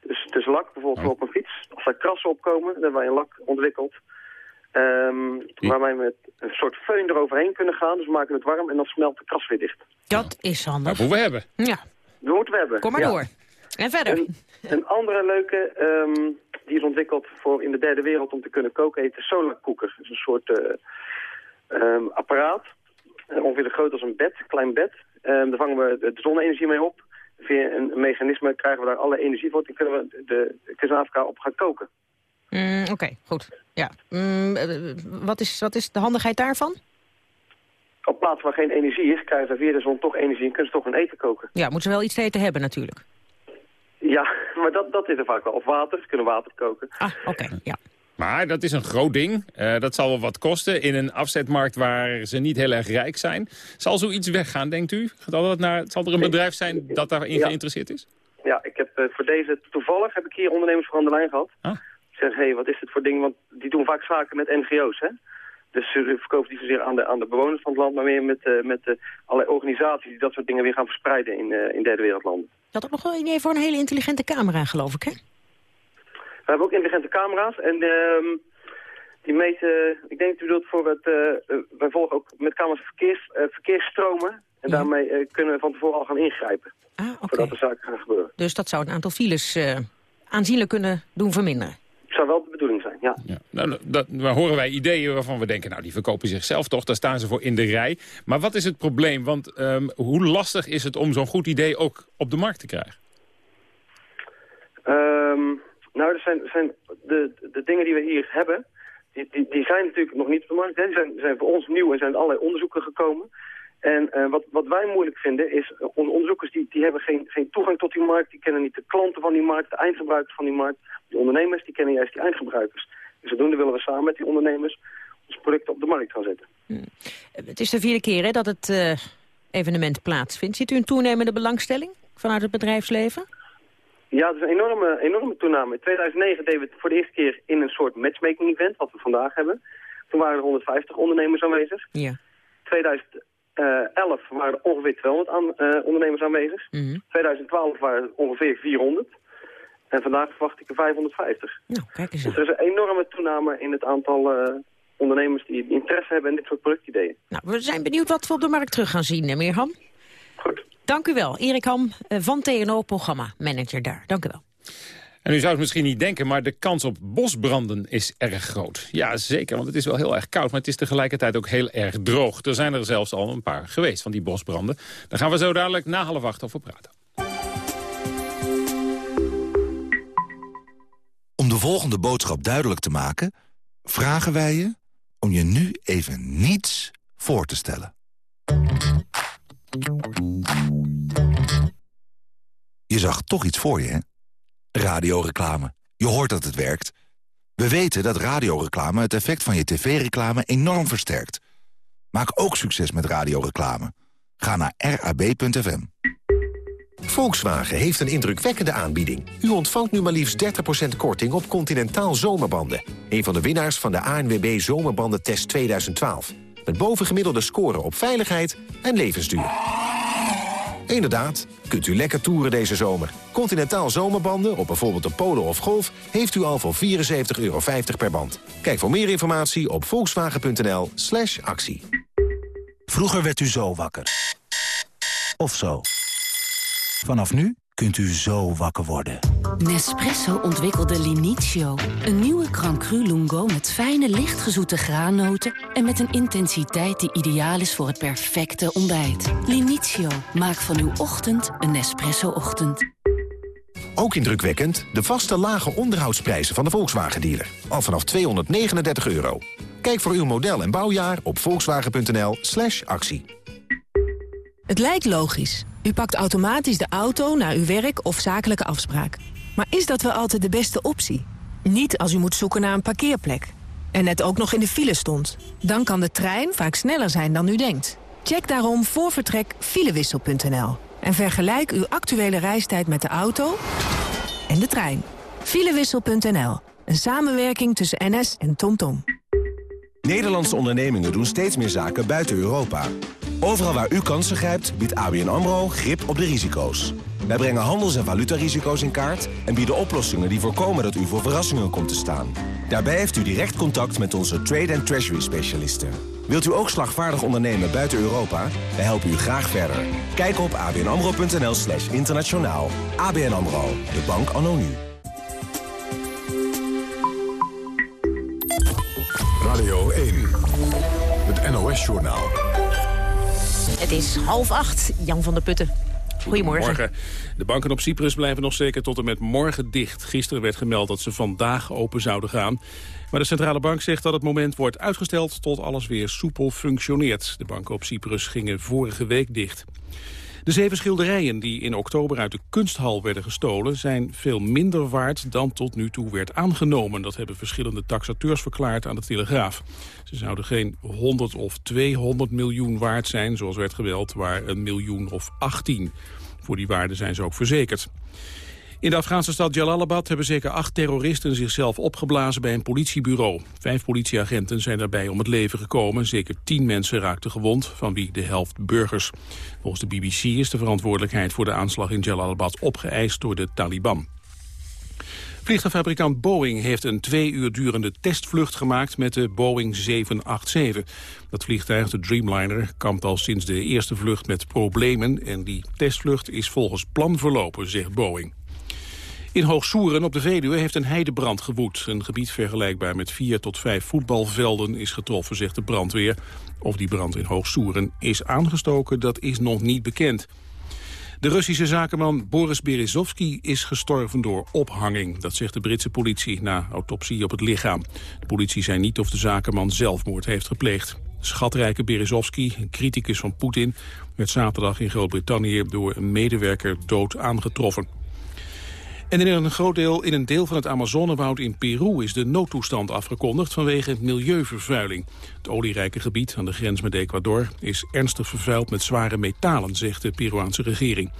[SPEAKER 21] Dus, dus lak, bijvoorbeeld voor op een fiets. Als daar krassen op komen, dan hebben wij een lak ontwikkeld. ehm, Waar wij met een soort föhn eroverheen kunnen gaan. Dus we maken het warm en dan smelt de kras weer dicht.
[SPEAKER 13] Dat is handig.
[SPEAKER 15] Dat moeten we hebben.
[SPEAKER 13] Ja,
[SPEAKER 21] Dat moeten we hebben.
[SPEAKER 13] kom maar
[SPEAKER 21] ja.
[SPEAKER 13] door. En verder?
[SPEAKER 21] Een, een andere leuke, ehm, die is ontwikkeld voor in de derde wereld om te kunnen koken, heet de solar cooker. Dat is een soort, eh, ehm, apparaat. Eh, ongeveer de grootte als een bed, klein bed. Ehm, daar vangen we de zonne-energie mee op. Via een mechanisme krijgen we daar alle energie voor. En kunnen we de, Kazavka op gaan koken.
[SPEAKER 13] Mm, Oké, goed. Ja. Mm, eh, wat, is, wat is de handigheid daarvan?
[SPEAKER 21] Op plaats waar geen energie is, krijgen we via de zon toch energie en kunnen ze toch een eten koken.
[SPEAKER 13] Ja, moeten ze wel iets te eten hebben natuurlijk.
[SPEAKER 21] Ja, maar dat, dat is er vaak wel. Of water, ze kunnen water koken.
[SPEAKER 13] Ah, oké, ja.
[SPEAKER 15] Maar dat is een groot ding. Eh, dat zal wel wat kosten in een afzetmarkt waar ze niet heel erg rijk zijn. Zal zoiets weggaan, denkt u? Zal, dat naar, zal er een bedrijf zijn dat daarin
[SPEAKER 21] Ja.
[SPEAKER 15] geïnteresseerd is?
[SPEAKER 21] Ja, ik heb eh, voor deze, toevallig heb ik hier ondernemers van de lijn gehad.
[SPEAKER 15] Ah.
[SPEAKER 21] Ik zeg, hé, hey, wat is dit voor ding? Want die doen vaak zaken met NGO's, hè? Dus ze verkopen die zozeer aan de, aan de bewoners van het land, maar meer met, eh, met allerlei organisaties die dat soort dingen weer gaan verspreiden in, eh, in derde wereldlanden.
[SPEAKER 13] Je had ook nog wel een idee voor een hele intelligente camera, geloof ik, hè?
[SPEAKER 21] We hebben ook intelligente camera's en ehm, die meten, ik denk dat u bedoelt voor het, eh, eh, wij volgen ook met camera's verkeers, eh, verkeersstromen. En daarmee eh, kunnen we van tevoren al gaan ingrijpen. Voordat er zaken gaan gebeuren.
[SPEAKER 13] Dus dat zou een aantal files eh, aanzienlijk kunnen doen verminderen.
[SPEAKER 21] Zou wel de bedoeling zijn, ja.
[SPEAKER 15] Nou, dat, waar horen wij ideeën waarvan we denken, nou die verkopen zichzelf toch, daar staan ze voor in de rij. Maar wat is het probleem? Want ehm, hoe lastig is het om zo'n goed idee ook op de markt te krijgen?
[SPEAKER 21] Ehm, nou, er zijn, zijn de, de dingen die we hier hebben, die, die, die zijn natuurlijk nog niet op de markt. Die zijn, zijn voor ons nieuw en zijn allerlei onderzoeken gekomen. En eh, wat, wat wij moeilijk vinden is, eh, onze onderzoekers die, die hebben geen, geen toegang tot die markt. Die kennen niet de klanten van die markt, de eindgebruikers van die markt. Die ondernemers, die kennen juist die eindgebruikers. Dus zodoende willen we samen met die ondernemers ons producten op de markt gaan zetten.
[SPEAKER 13] Eh, Het is de vierde keer hè, dat het evenement plaatsvindt. Ziet u een toenemende belangstelling vanuit het bedrijfsleven?
[SPEAKER 21] Ja, het is een enorme, enorme toename. In 2009 deden we het voor de eerste keer in een soort matchmaking event, wat we vandaag hebben. Toen waren er 150 ondernemers aanwezig.
[SPEAKER 13] Ja.
[SPEAKER 21] 2011 waren er ongeveer 200 aan, eh, ondernemers aanwezig.
[SPEAKER 13] Mhm.
[SPEAKER 21] 2012 waren er ongeveer 400. En vandaag verwacht ik er 550.
[SPEAKER 13] Nou, kijk eens
[SPEAKER 21] Dus er is een enorme toename in het aantal eh, ondernemers die interesse hebben in dit soort productideeën.
[SPEAKER 13] Nou, we zijn benieuwd wat we op de markt terug gaan zien, eh, Mirham.
[SPEAKER 21] Goed.
[SPEAKER 13] Dank u wel, Erik Ham eh, van TNO, programma-manager daar. Dank u wel.
[SPEAKER 15] En u zou het misschien niet denken, maar de kans op bosbranden is erg groot. Ja, zeker, want het is wel heel erg koud, maar het is tegelijkertijd ook heel erg droog. Er zijn er zelfs al een paar geweest van die bosbranden. Daar gaan we zo dadelijk na half acht over praten.
[SPEAKER 22] Om de volgende boodschap duidelijk te maken... vragen wij je om je nu even niets voor te stellen. Je zag toch iets voor je, hè? Radioreclame. Je hoort dat het werkt. We weten dat radioreclame het effect van je tv-reclame enorm versterkt. Maak ook succes met radioreclame. Ga naar rab.fm.
[SPEAKER 23] Volkswagen heeft een indrukwekkende aanbieding. U ontvangt nu maar liefst 30% korting op Continentaal Zomerbanden. Een van de winnaars van de ANWB Zomerbandentest 2012. Met bovengemiddelde scoren op veiligheid en levensduur. Inderdaad, kunt u lekker toeren deze zomer. Continentaal Zomerbanden op bijvoorbeeld de Polo of Golf... heeft u al voor 74,50 euro per band. Kijk voor meer informatie op volkswagen.nl slash actie.
[SPEAKER 24] Vroeger werd u zo wakker. Of zo. Vanaf nu kunt u zo wakker worden.
[SPEAKER 12] Nespresso ontwikkelde Linizio. Een nieuwe Grand Cru Lungo met fijne, lichtgezoete graannoten... en met een intensiteit die ideaal is voor het perfecte ontbijt. Linizio, maak van uw ochtend een Nespresso-ochtend.
[SPEAKER 23] Ook indrukwekkend de vaste lage onderhoudsprijzen van de Volkswagen-dealer. Al vanaf 239 euro. Kijk voor uw model en bouwjaar op volkswagen.nl slash actie.
[SPEAKER 25] Het lijkt logisch. U pakt automatisch de auto naar uw werk of zakelijke afspraak. Maar is dat wel altijd de beste optie? Niet als u moet zoeken naar een parkeerplek. En net ook nog in de file stond. Dan kan de trein vaak sneller zijn dan u denkt. Check daarom voor vertrek filewissel.nl. En vergelijk uw actuele reistijd met de auto en de trein. Filewissel.nl. Een samenwerking tussen NS en TomTom.
[SPEAKER 23] Nederlandse ondernemingen doen steeds meer zaken buiten Europa. Overal waar u kansen grijpt, biedt ABN AMRO grip op de risico's. Wij brengen handels- en valutarisico's in kaart... en bieden oplossingen die voorkomen dat u voor verrassingen komt te staan. Daarbij heeft u direct contact met onze trade- en treasury-specialisten. Wilt u ook slagvaardig ondernemen buiten Europa? Wij helpen u graag verder. Kijk op abnamro.nl slash internationaal. ABN AMRO, de bank anno.
[SPEAKER 1] Radio 1, het NOS. NOS-journaal.
[SPEAKER 13] Het is half acht. Jan van der Putten. Goedemorgen.
[SPEAKER 2] De banken op Cyprus blijven nog zeker tot en met morgen dicht. Gisteren werd gemeld dat ze vandaag open zouden gaan. Maar de centrale bank zegt dat het moment wordt uitgesteld tot alles weer soepel functioneert. De banken op Cyprus gingen vorige week dicht. De zeven schilderijen die in oktober uit de kunsthal werden gestolen... zijn veel minder waard dan tot nu toe werd aangenomen. Dat hebben verschillende taxateurs verklaard aan de Telegraaf. Ze zouden geen 100 of 200 miljoen waard zijn, zoals werd geweld... waar een miljoen of 18. Voor die waarde zijn ze ook verzekerd. In de Afghaanse stad Jalalabad hebben zeker acht terroristen zichzelf opgeblazen bij een politiebureau. Vijf politieagenten zijn daarbij om het leven gekomen. Zeker tien mensen raakten gewond, van wie de helft burgers. Volgens de BBC is de verantwoordelijkheid voor de aanslag in Jalalabad opgeëist door de Taliban. Vliegtuigfabrikant Boeing heeft een twee uur durende testvlucht gemaakt met de Boeing 787. Dat vliegtuig, de Dreamliner, kampt al sinds de eerste vlucht met problemen... en die testvlucht is volgens plan verlopen, zegt Boeing. In Hoogsoeren op de Veluwe heeft een heidebrand gewoed. Een gebied vergelijkbaar met vier tot vijf voetbalvelden is getroffen, zegt de brandweer. Of die brand in Hoogsoeren is aangestoken, dat is nog niet bekend. De Russische zakenman Boris Berezovsky is gestorven door ophanging. Dat zegt de Britse politie na autopsie op het lichaam. De politie zei niet of de zakenman zelfmoord heeft gepleegd. Schatrijke Berezovsky, een criticus van Poetin... werd zaterdag in Groot-Brittannië door een medewerker dood aangetroffen. En in een groot deel, in een deel van het Amazonewoud in Peru is de noodtoestand afgekondigd vanwege milieuvervuiling. Het olierijke gebied aan de grens met Ecuador is ernstig vervuild met zware metalen, zegt de Peruaanse regering.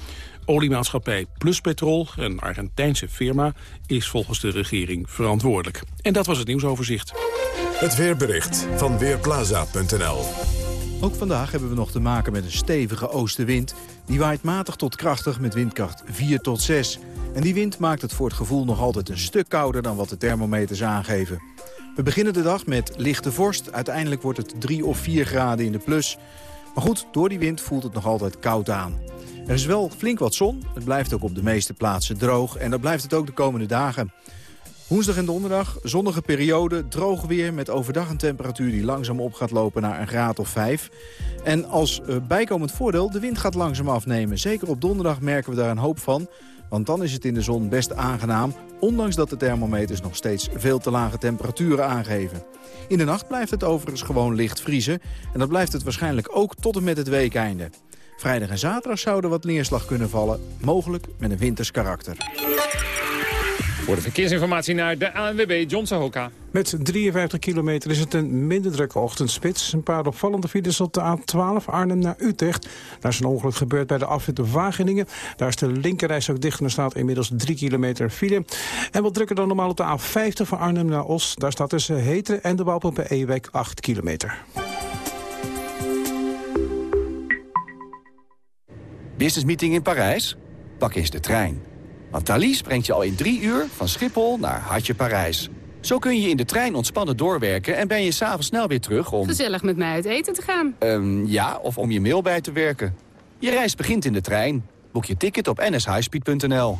[SPEAKER 2] Oliemaatschappij Plus Petrol, een Argentijnse firma, is volgens de regering verantwoordelijk. En dat was het nieuwsoverzicht.
[SPEAKER 1] Het weerbericht van Weerplaza.nl
[SPEAKER 26] Ook vandaag hebben we nog te maken met een stevige oostenwind. Die waait matig tot krachtig met windkracht 4 tot 6. En die wind maakt het voor het gevoel nog altijd een stuk kouder dan wat de thermometers aangeven. We beginnen de dag met lichte vorst. Uiteindelijk wordt het 3 of 4 graden in de plus. Maar goed, door die wind voelt het nog altijd koud aan. Er is wel flink wat zon. Het blijft ook op de meeste plaatsen droog. En dat blijft het ook de komende dagen. Woensdag en donderdag zonnige periode, droog weer met overdag een temperatuur die langzaam op gaat lopen naar een graad of 5. En als eh, bijkomend voordeel, de wind gaat langzaam afnemen. Zeker op donderdag merken we daar een hoop van. Want dan is het in de zon best aangenaam, ondanks dat de thermometers nog steeds veel te lage temperaturen aangeven. In de nacht blijft het overigens gewoon licht vriezen en dat blijft het waarschijnlijk ook tot en met het weekeinde. Vrijdag en zaterdag zouden wat neerslag kunnen vallen, mogelijk met een winters karakter.
[SPEAKER 15] Voor de verkeersinformatie naar de ANWB, John Sahoka.
[SPEAKER 6] Met 53 kilometer is het een minder drukke ochtendspits. Een paar opvallende files op de A12 Arnhem naar Utrecht. Daar is een ongeluk gebeurd bij de afrit Wageningen. Daar is de linkerreis ook dicht en er staat inmiddels 3 kilometer file. En wat drukker dan normaal op de A50 van Arnhem naar Os. Daar staat tussen Heteren en de bouwpomp bij Ewek 8 kilometer.
[SPEAKER 9] Business meeting in Parijs? Pak eens de trein. Want Thalys brengt je al in drie uur van Schiphol naar Hartje Parijs. Zo kun je in de trein ontspannen doorwerken en ben je s'avonds snel weer terug om...
[SPEAKER 27] Gezellig met mij uit eten te gaan.
[SPEAKER 9] Um, ja, of om je mail bij te werken. Je reis begint in de trein. Boek je ticket op nshighspeed.nl.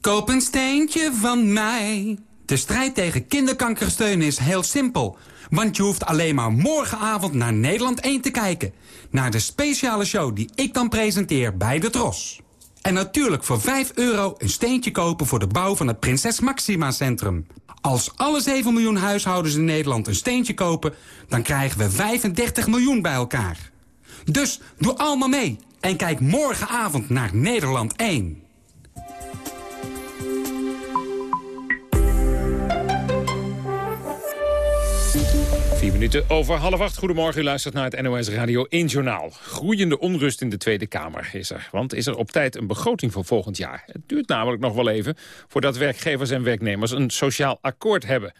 [SPEAKER 28] Koop een steentje van mij. De strijd tegen kinderkankersteun is heel simpel. Want je hoeft alleen maar morgenavond naar Nederland 1 te kijken. Naar de speciale show die ik dan presenteer bij de Tros. En natuurlijk voor 5 euro een steentje kopen voor de bouw van het Prinses Maxima Centrum. Als alle 7 miljoen huishoudens in Nederland een steentje kopen... dan krijgen we 35 miljoen bij elkaar. Dus doe allemaal mee en kijk morgenavond naar Nederland 1.
[SPEAKER 15] Vier minuten over half acht. Goedemorgen, u luistert naar het NOS Radio 1 Journaal. Groeiende onrust in de Tweede Kamer is er. Want is er op tijd een begroting voor volgend jaar? Het duurt namelijk nog wel even voordat werkgevers en werknemers een sociaal akkoord hebben.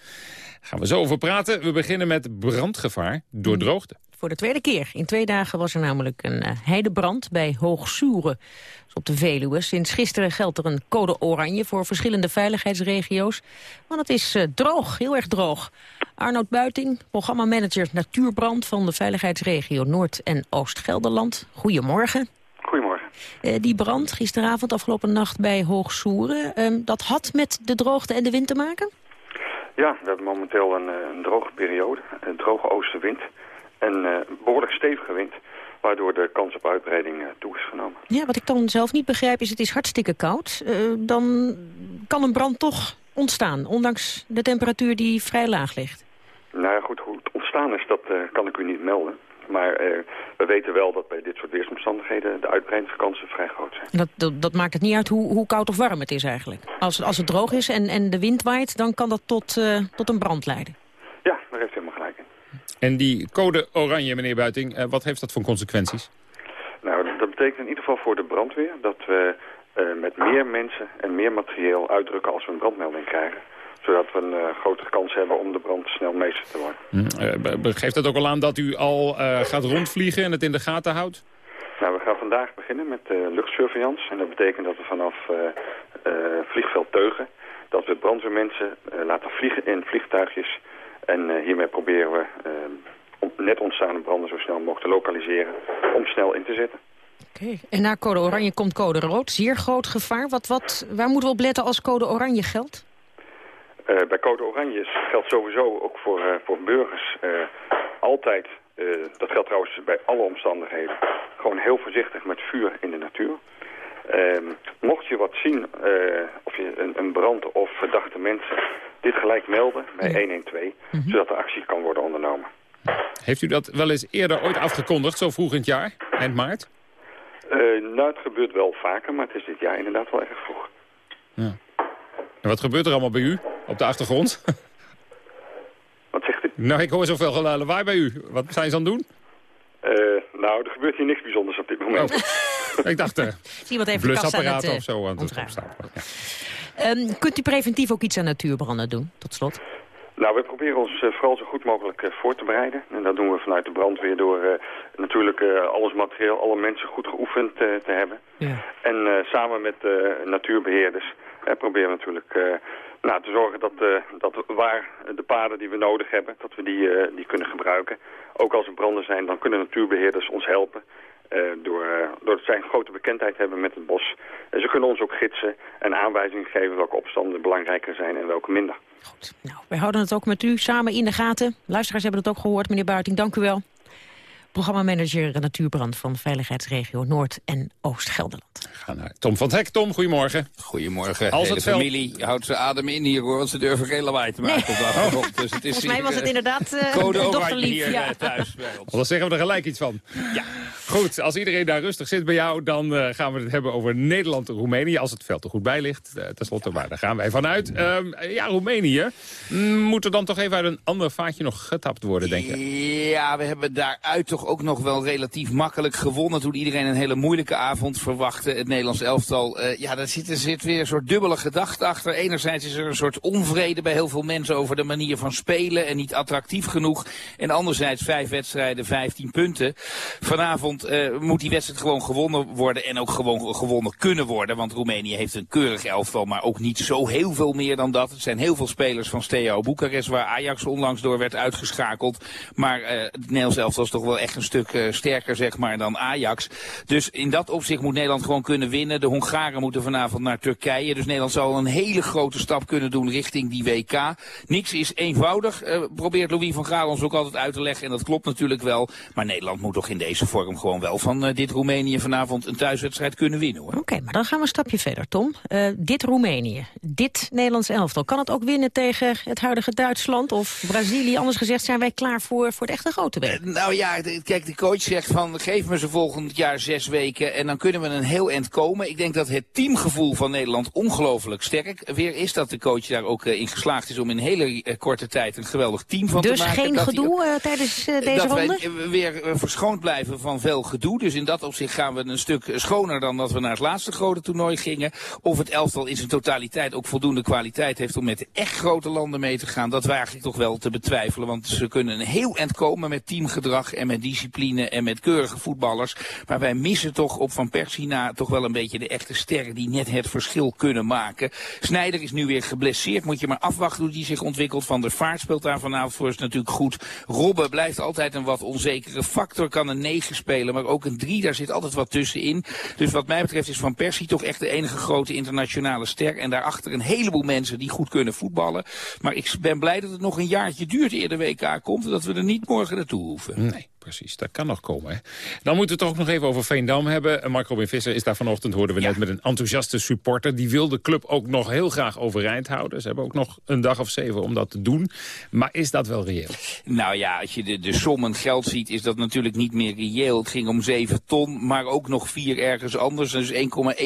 [SPEAKER 15] Gaan we zo over praten. We beginnen met brandgevaar door droogte.
[SPEAKER 13] Voor de tweede keer. In twee dagen was er namelijk een uh, heidebrand bij Hoogsoeren op de Veluwe. Sinds gisteren geldt er een code oranje voor verschillende veiligheidsregio's. Want het is uh, droog, heel erg droog. Arnoud Buiting, programmamanager Natuurbrand van de veiligheidsregio Noord- en Oost-Gelderland. Goedemorgen.
[SPEAKER 29] Goedemorgen.
[SPEAKER 13] Uh, die brand gisteravond, afgelopen nacht bij Hoogsoeren, uh, dat had met de droogte en de wind te maken?
[SPEAKER 29] Ja, we hebben momenteel een, eh, een droge periode, een droge oostenwind en uh, behoorlijk stevige wind, waardoor de kans op uitbreiding uh, toe is genomen.
[SPEAKER 13] Ja, wat ik dan zelf niet begrijp is, het is hartstikke koud. Uh, dan kan een brand toch ontstaan, ondanks de temperatuur die vrij laag ligt.
[SPEAKER 29] Nou ja, goed, hoe het ontstaan is, dat kan ik u niet melden. Maar eh, we weten wel dat bij dit soort weersomstandigheden de uitbreidingskansen vrij groot zijn.
[SPEAKER 13] Dat, dat, dat, maakt het niet uit hoe, hoe koud of warm het is eigenlijk. Als, als het droog is en, en de wind waait, dan kan dat tot, tot een brand leiden.
[SPEAKER 29] Ja, daar heeft u helemaal gelijk in.
[SPEAKER 15] En die code oranje, meneer Buiting, uh, wat heeft dat voor consequenties?
[SPEAKER 29] Nou, dat betekent in ieder geval voor de brandweer dat we uh, met meer mensen en meer materieel uitdrukken als we een brandmelding krijgen zodat we een uh, grotere kans hebben om de brand snel meester te worden.
[SPEAKER 15] Hm. Uh, geeft dat ook al aan dat u al uh, gaat rondvliegen en het in de gaten houdt?
[SPEAKER 29] Nou, we gaan vandaag beginnen met luchtsurveillance. En dat betekent dat we vanaf vliegveld Teugen... dat we brandweermensen laten vliegen in vliegtuigjes. En hiermee proberen we om net ontstaande branden zo snel mogelijk te lokaliseren... om snel in te zetten.
[SPEAKER 13] Oké, okay. en na code oranje komt code rood. Zeer groot gevaar. Wat, wat, waar moeten we op letten als code oranje geldt?
[SPEAKER 29] Uh, bij code oranje geldt sowieso ook voor, uh, voor burgers uh, altijd, dat geldt trouwens bij alle omstandigheden, gewoon heel voorzichtig met vuur in de natuur. Ehm, mocht je wat zien, of je een, een, brand of verdachte mensen, dit gelijk melden bij 112, mm -hmm. zodat de actie kan worden ondernomen.
[SPEAKER 15] Heeft u dat wel eens eerder ooit afgekondigd, zo vroeg in het jaar, eind maart?
[SPEAKER 29] nou, het gebeurt wel vaker, maar het is dit jaar inderdaad wel erg vroeg.
[SPEAKER 15] Ja. En wat gebeurt er allemaal bij u op de achtergrond?
[SPEAKER 29] Wat zegt u?
[SPEAKER 15] Nou, ik hoor zoveel lawaai bij u. Wat zijn ze aan het doen?
[SPEAKER 29] Uh, nou, er gebeurt hier niks bijzonders op dit moment.
[SPEAKER 15] Oh. ik dacht, uh,
[SPEAKER 13] Zie wat even
[SPEAKER 15] blusapparaten of zo aan het opstaan.
[SPEAKER 13] Ja. Um, kunt u preventief ook iets aan natuurbranden doen, tot slot?
[SPEAKER 29] Nou, we proberen ons uh, vooral zo goed mogelijk uh, voor te bereiden. En dat doen we vanuit de brandweer door uh, natuurlijk alles materieel, alle mensen goed geoefend te hebben.
[SPEAKER 13] Ja.
[SPEAKER 29] En samen met natuurbeheerders proberen we natuurlijk nou, te zorgen dat, dat waar de paden die we nodig hebben, dat we die, die kunnen gebruiken. Ook als er branden zijn, dan kunnen natuurbeheerders ons helpen. Uh, door, uh, doordat zij een grote bekendheid hebben met het bos. En ze kunnen ons ook gidsen en aanwijzingen geven welke opstanden belangrijker zijn en welke minder.
[SPEAKER 13] Goed, nou, wij houden het ook met u samen in de gaten. Luisteraars hebben het ook gehoord, meneer Buiting, dank u wel. Programmamanager Natuurbrand van Veiligheidsregio Noord- en Oost-Gelderland.
[SPEAKER 15] Ga naar Tom van Hek. Tom, goedemorgen.
[SPEAKER 30] Goedemorgen.
[SPEAKER 15] Als
[SPEAKER 30] de familie houdt zijn adem in hier, hoor, want ze durven geen lawaai te maken
[SPEAKER 13] nee.
[SPEAKER 30] op de. Dus het is
[SPEAKER 13] Volgens mij was het
[SPEAKER 30] uh,
[SPEAKER 13] inderdaad uh,
[SPEAKER 30] code oranje
[SPEAKER 13] dochterlief.
[SPEAKER 30] hier
[SPEAKER 13] ja.
[SPEAKER 30] uh, thuis bij ons.
[SPEAKER 15] Dan zeggen we er gelijk iets van.
[SPEAKER 30] Ja.
[SPEAKER 15] Goed, als iedereen daar rustig zit bij jou... dan uh, gaan we het hebben over Nederland en Roemenië. Als het veld er goed bij ligt. Uh, Ten slotte, maar daar gaan wij vanuit. Uh, ja, Roemenië. Mm, moet er dan toch even uit een ander vaatje nog getapt worden, denk je?
[SPEAKER 30] Ja, we hebben daaruit toch ook nog wel relatief makkelijk gewonnen... toen iedereen een hele moeilijke avond verwachtte. Het Nederlands elftal, uh, ja, daar zit, er zit weer een soort dubbele gedachte achter. Enerzijds is er een soort onvrede bij heel veel mensen... over de manier van spelen en niet attractief genoeg. En anderzijds vijf wedstrijden, vijftien punten. Vanavond uh, moet die wedstrijd gewoon gewonnen worden... en ook gewoon gewonnen kunnen worden. Want Roemenië heeft een keurig elftal, maar ook niet zo heel veel meer dan dat. Het zijn heel veel spelers van Steaua Boekarest... waar Ajax onlangs door werd uitgeschakeld. Maar uh, het Nederlands elftal is toch wel echt een stuk uh, sterker zeg maar, dan Ajax. Dus in dat opzicht moet Nederland gewoon kunnen winnen. De Hongaren moeten vanavond naar Turkije. Dus Nederland zal een hele grote stap kunnen doen richting die WK. Niks is eenvoudig, uh, probeert Louis van Gaal ons ook altijd uit te leggen. En dat klopt natuurlijk wel. Maar Nederland moet toch in deze vorm gewoon wel van uh, dit Roemenië vanavond een thuiswedstrijd kunnen winnen. Oké,
[SPEAKER 13] okay, maar dan gaan we een stapje verder, Tom. Uh, dit Roemenië, dit Nederlands elftal. Kan het ook winnen tegen het huidige Duitsland of Brazilië? Anders gezegd zijn wij klaar voor, voor het echte grote werk.
[SPEAKER 30] nou ja, kijk, de coach zegt van geef me ze volgend jaar zes weken en dan kunnen we een heel eind komen. Ik denk dat het teamgevoel van Nederland ongelooflijk sterk weer is. Dat de coach daar ook uh, in geslaagd is om in een hele uh, korte tijd een geweldig team van
[SPEAKER 13] dus
[SPEAKER 30] te maken.
[SPEAKER 13] geen
[SPEAKER 30] dat
[SPEAKER 13] gedoe uh, tijdens deze
[SPEAKER 30] dat
[SPEAKER 13] ronde?
[SPEAKER 30] wij weer verschoond blijven van veel gedoe. Dus in dat opzicht gaan we een stuk schoner dan dat we naar het laatste grote toernooi gingen. Of het elftal in zijn totaliteit ook voldoende kwaliteit heeft om met de echt grote landen mee te gaan. Dat waag ik toch wel te betwijfelen. Want ze kunnen een heel eind komen met teamgedrag en met discipline en met keurige voetballers. Maar wij missen toch op Van Persie na toch wel een beetje de echte sterren die net het verschil kunnen maken. Snijder is nu weer geblesseerd. Moet je maar afwachten hoe die zich ontwikkelt. Van der Vaart speelt daar vanavond voor is natuurlijk goed. Robben blijft altijd een wat onzekere factor. Kan een 9 spelen, maar ook een 3. Daar zit altijd wat tussenin. Dus wat mij betreft is Van Persie toch echt de enige grote internationale ster. En daarachter een heleboel mensen die goed kunnen voetballen. Maar ik ben blij dat het nog een jaartje duurt eer de WK komt. En dat we er niet morgen naartoe hoeven.
[SPEAKER 15] Nee precies. Dat kan nog komen. Hè? Dan moeten we het ook nog even over Veendam hebben. Mark Robin Visser is daar vanochtend, hoorden we net, met een enthousiaste supporter. Die wil de club ook nog heel graag overeind houden. Ze hebben ook nog een dag of zeven om dat te doen. Maar is dat wel reëel?
[SPEAKER 30] Nou ja, als je de, de sommen geld ziet, is dat natuurlijk niet meer reëel. Het ging om 7 ton, maar ook nog vier ergens anders. Dus 1,1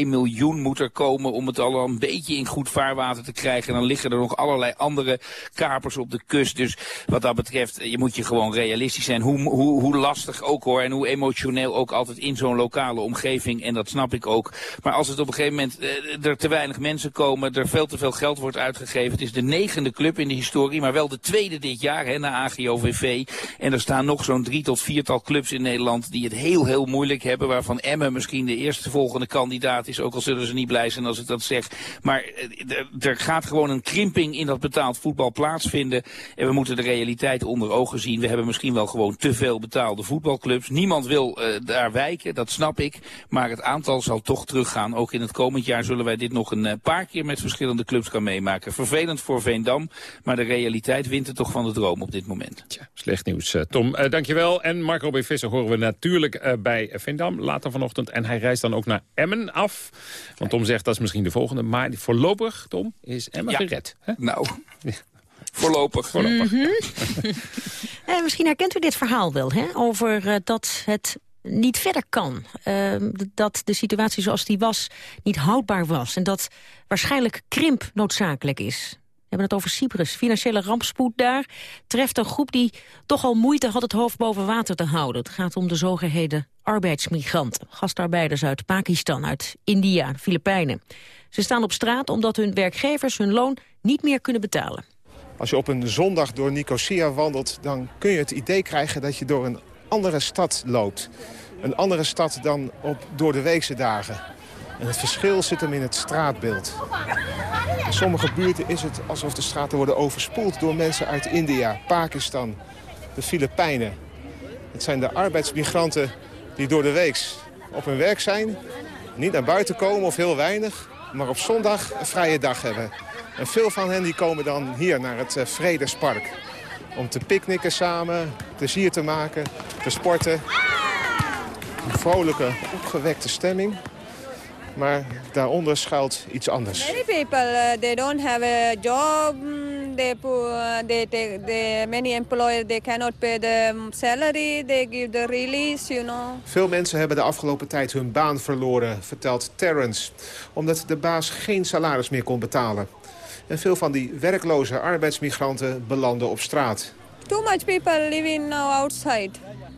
[SPEAKER 30] miljoen moet er komen om het al een beetje in goed vaarwater te krijgen. En dan liggen er nog allerlei andere kapers op de kust. Dus wat dat betreft, je moet je gewoon realistisch zijn. Hoe, hoe, hoe lastig ook hoor. En hoe emotioneel ook altijd in zo'n lokale omgeving. En dat snap ik ook. Maar als het op een gegeven moment uh, er te weinig mensen komen. Er veel te veel geld wordt uitgegeven. Het is de negende club in de historie. Maar wel de tweede dit jaar hè, na AGOVV. En er staan nog zo'n drie tot viertal clubs in Nederland. Die het heel heel moeilijk hebben. Waarvan Emmen misschien de eerste volgende kandidaat is. Ook al zullen ze niet blij zijn als ik dat zeg. Maar uh, er gaat gewoon een krimping in dat betaald voetbal plaatsvinden. En we moeten de realiteit onder ogen zien. We hebben misschien wel gewoon te veel betaald betaalde voetbalclubs. Niemand wil uh, daar wijken, dat snap ik. Maar het aantal zal toch teruggaan. Ook in het komend jaar zullen wij dit nog een uh, paar keer met verschillende clubs gaan meemaken. Vervelend voor Veendam, maar de realiteit wint er toch van de droom op dit moment.
[SPEAKER 15] Tja, slecht nieuws, uh, Tom. dankjewel. En Marco B. Visser horen we natuurlijk bij Veendam later vanochtend. En hij reist dan ook naar Emmen af. Want Tom zegt dat is misschien de volgende. Maar voorlopig, Tom, is Emmen
[SPEAKER 30] ja.
[SPEAKER 15] gered. Hè?
[SPEAKER 30] Nou... Voorlopig.
[SPEAKER 15] Voorlopig.
[SPEAKER 13] Mm -hmm. eh, misschien herkent u dit verhaal wel, hè? over uh, dat het niet verder kan. Uh, dat de situatie zoals die was niet houdbaar was. En dat waarschijnlijk krimp noodzakelijk is. We hebben het over Cyprus. Financiële rampspoed daar treft een groep die toch al moeite had het hoofd boven water te houden. Het gaat om de zogeheten arbeidsmigranten. Gastarbeiders uit Pakistan, uit India, Filipijnen. Ze staan op straat omdat hun werkgevers hun loon niet meer kunnen betalen.
[SPEAKER 31] Als je op een zondag door Nicosia wandelt... dan kun je het idee krijgen dat je door een andere stad loopt. Een andere stad dan op door de weekse dagen. En het verschil zit hem in het straatbeeld. In sommige buurten is het alsof de straten worden overspoeld... door mensen uit India, Pakistan, de Filipijnen. Het zijn de arbeidsmigranten die door de weeks op hun werk zijn... niet naar buiten komen of heel weinig... maar op zondag een vrije dag hebben... En veel van hen die komen dan hier naar het uh, Vredespark. Om te picknicken samen, plezier te maken, te sporten. Een vrolijke, opgewekte stemming. Maar daaronder schuilt iets anders.
[SPEAKER 32] Many people uh, they don't have a job. They, they they, many employers they cannot pay the salary. They give the release, you know.
[SPEAKER 31] Veel mensen hebben de afgelopen tijd hun baan verloren, vertelt Terrence, omdat de baas geen salaris meer kon betalen. En veel van die werkloze arbeidsmigranten belanden op straat.
[SPEAKER 32] Too much people living now outside.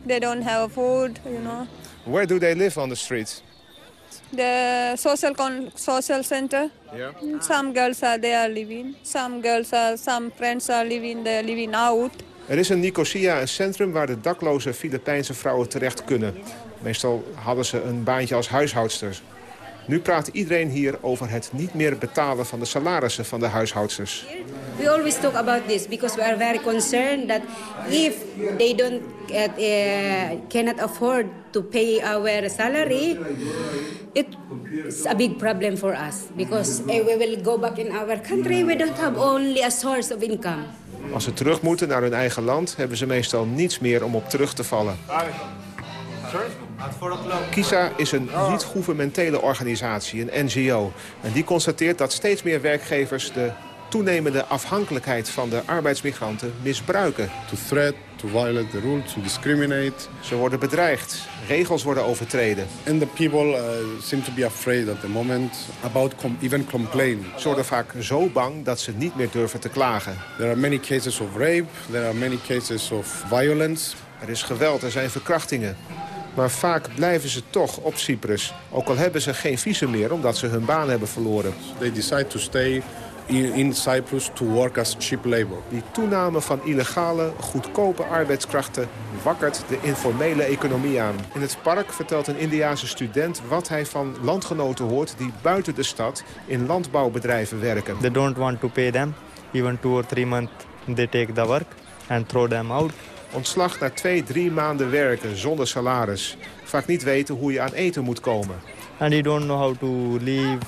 [SPEAKER 32] They don't have food, you know.
[SPEAKER 31] Where do they live on the street?
[SPEAKER 32] The social social center.
[SPEAKER 31] Yeah.
[SPEAKER 32] Some girls are there living. Some girls are, some friends are living there, living out.
[SPEAKER 31] Er is in Nicosia een centrum waar de dakloze Filipijnse vrouwen terecht kunnen. Meestal hadden ze een baantje als huishoudster. Nu praat iedereen hier over het niet meer betalen van de salarissen van de huishoudsters.
[SPEAKER 33] We always talk about this because we are very concerned that if they don't uh, uh, cannot afford to pay our salary, it's a big problem for us because uh, we will go back in our country. We don't have only a source of income.
[SPEAKER 31] Als ze terug moeten naar hun eigen land, hebben ze meestal niets meer om op terug te vallen. KISA is een niet-governementele organisatie, een NGO. En die constateert dat steeds meer werkgevers de toenemende afhankelijkheid van de arbeidsmigranten misbruiken.
[SPEAKER 34] To threat, to violate the rules, to discriminate.
[SPEAKER 31] Ze worden bedreigd, regels worden overtreden.
[SPEAKER 34] And the people uh, seem to be afraid at the moment about com even complain.
[SPEAKER 31] Ze worden vaak zo bang dat ze niet meer durven te klagen.
[SPEAKER 34] There are many cases of rape, there are many cases of violence.
[SPEAKER 31] Er is geweld, er zijn verkrachtingen. Maar vaak blijven ze toch op Cyprus. Ook al hebben ze geen visum meer omdat ze hun baan hebben verloren.
[SPEAKER 34] They decide to stay in, in Cyprus to work as cheap labor.
[SPEAKER 31] Die toename van illegale, goedkope arbeidskrachten wakkert de informele economie aan. In het park vertelt een Indiase student wat hij van landgenoten hoort... die buiten de stad in landbouwbedrijven werken.
[SPEAKER 35] They don't want to pay them. Even two or three months they take the work and throw them out.
[SPEAKER 31] Ontslag na twee, drie maanden werken zonder salaris. Vaak niet weten hoe je aan eten moet komen.
[SPEAKER 35] And you don't know how to live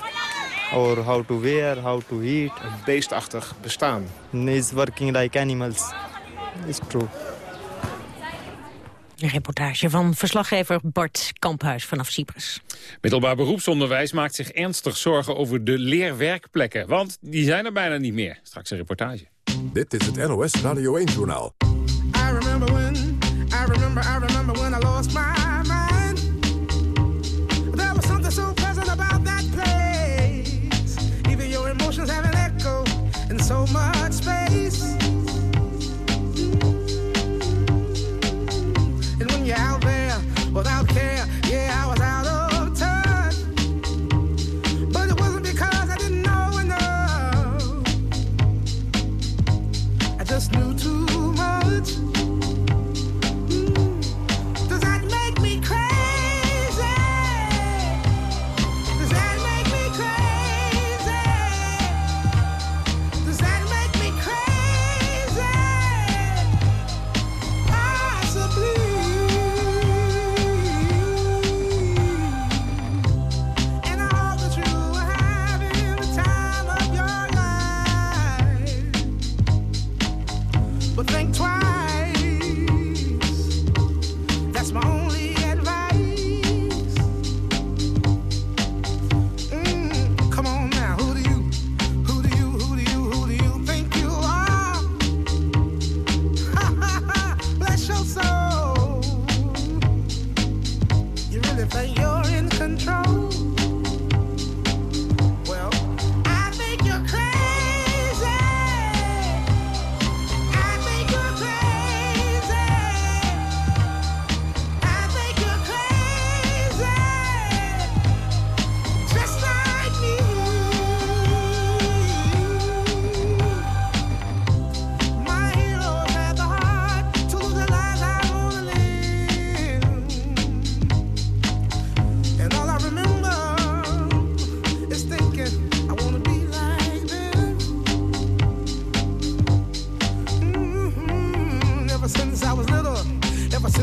[SPEAKER 35] or how to wear, how to eat.
[SPEAKER 31] Een beestachtig bestaan.
[SPEAKER 35] Is working like animals. It's true.
[SPEAKER 13] Een reportage van verslaggever Bart Kamphuis vanaf Cyprus.
[SPEAKER 15] Middelbaar beroepsonderwijs maakt zich ernstig zorgen over de leerwerkplekken. Want die zijn er bijna niet meer. Straks een reportage.
[SPEAKER 1] Dit is het NOS Radio 1-journaal.
[SPEAKER 36] I remember when, I remember, I remember when I lost my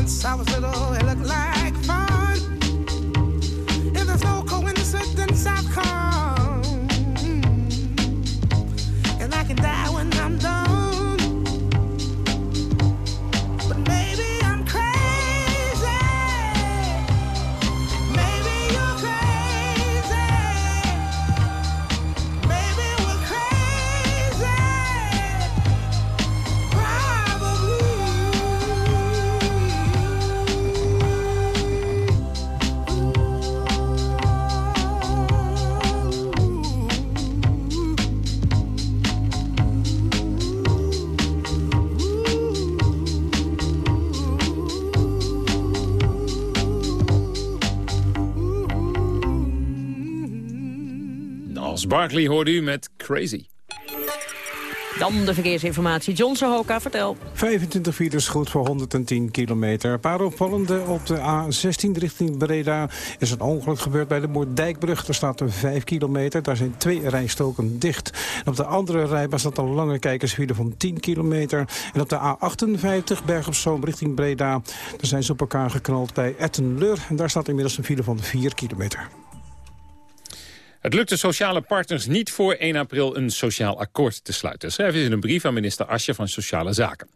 [SPEAKER 36] since I was little,
[SPEAKER 15] Barkley hoorde u met Crazy.
[SPEAKER 13] Dan de verkeersinformatie. John Sohoka, vertel.
[SPEAKER 6] 25 files goed voor 110 kilometer. Een paar opvallende op de A16 richting Breda is een ongeluk gebeurd bij de Moerdijkbrug. Daar staat er 5 kilometer. Daar zijn twee rijstoken dicht. En op de andere rijbaan staat een lange kijkersfile van 10 kilometer. En op de A58 Berg op Zoom richting Breda. Daar zijn ze op elkaar geknald bij Ettenleur. En daar staat inmiddels een file van 4 kilometer.
[SPEAKER 15] Het lukt de sociale partners niet voor 1 april een sociaal akkoord te sluiten. Schrijven ze in een brief aan minister Asje van Sociale Zaken.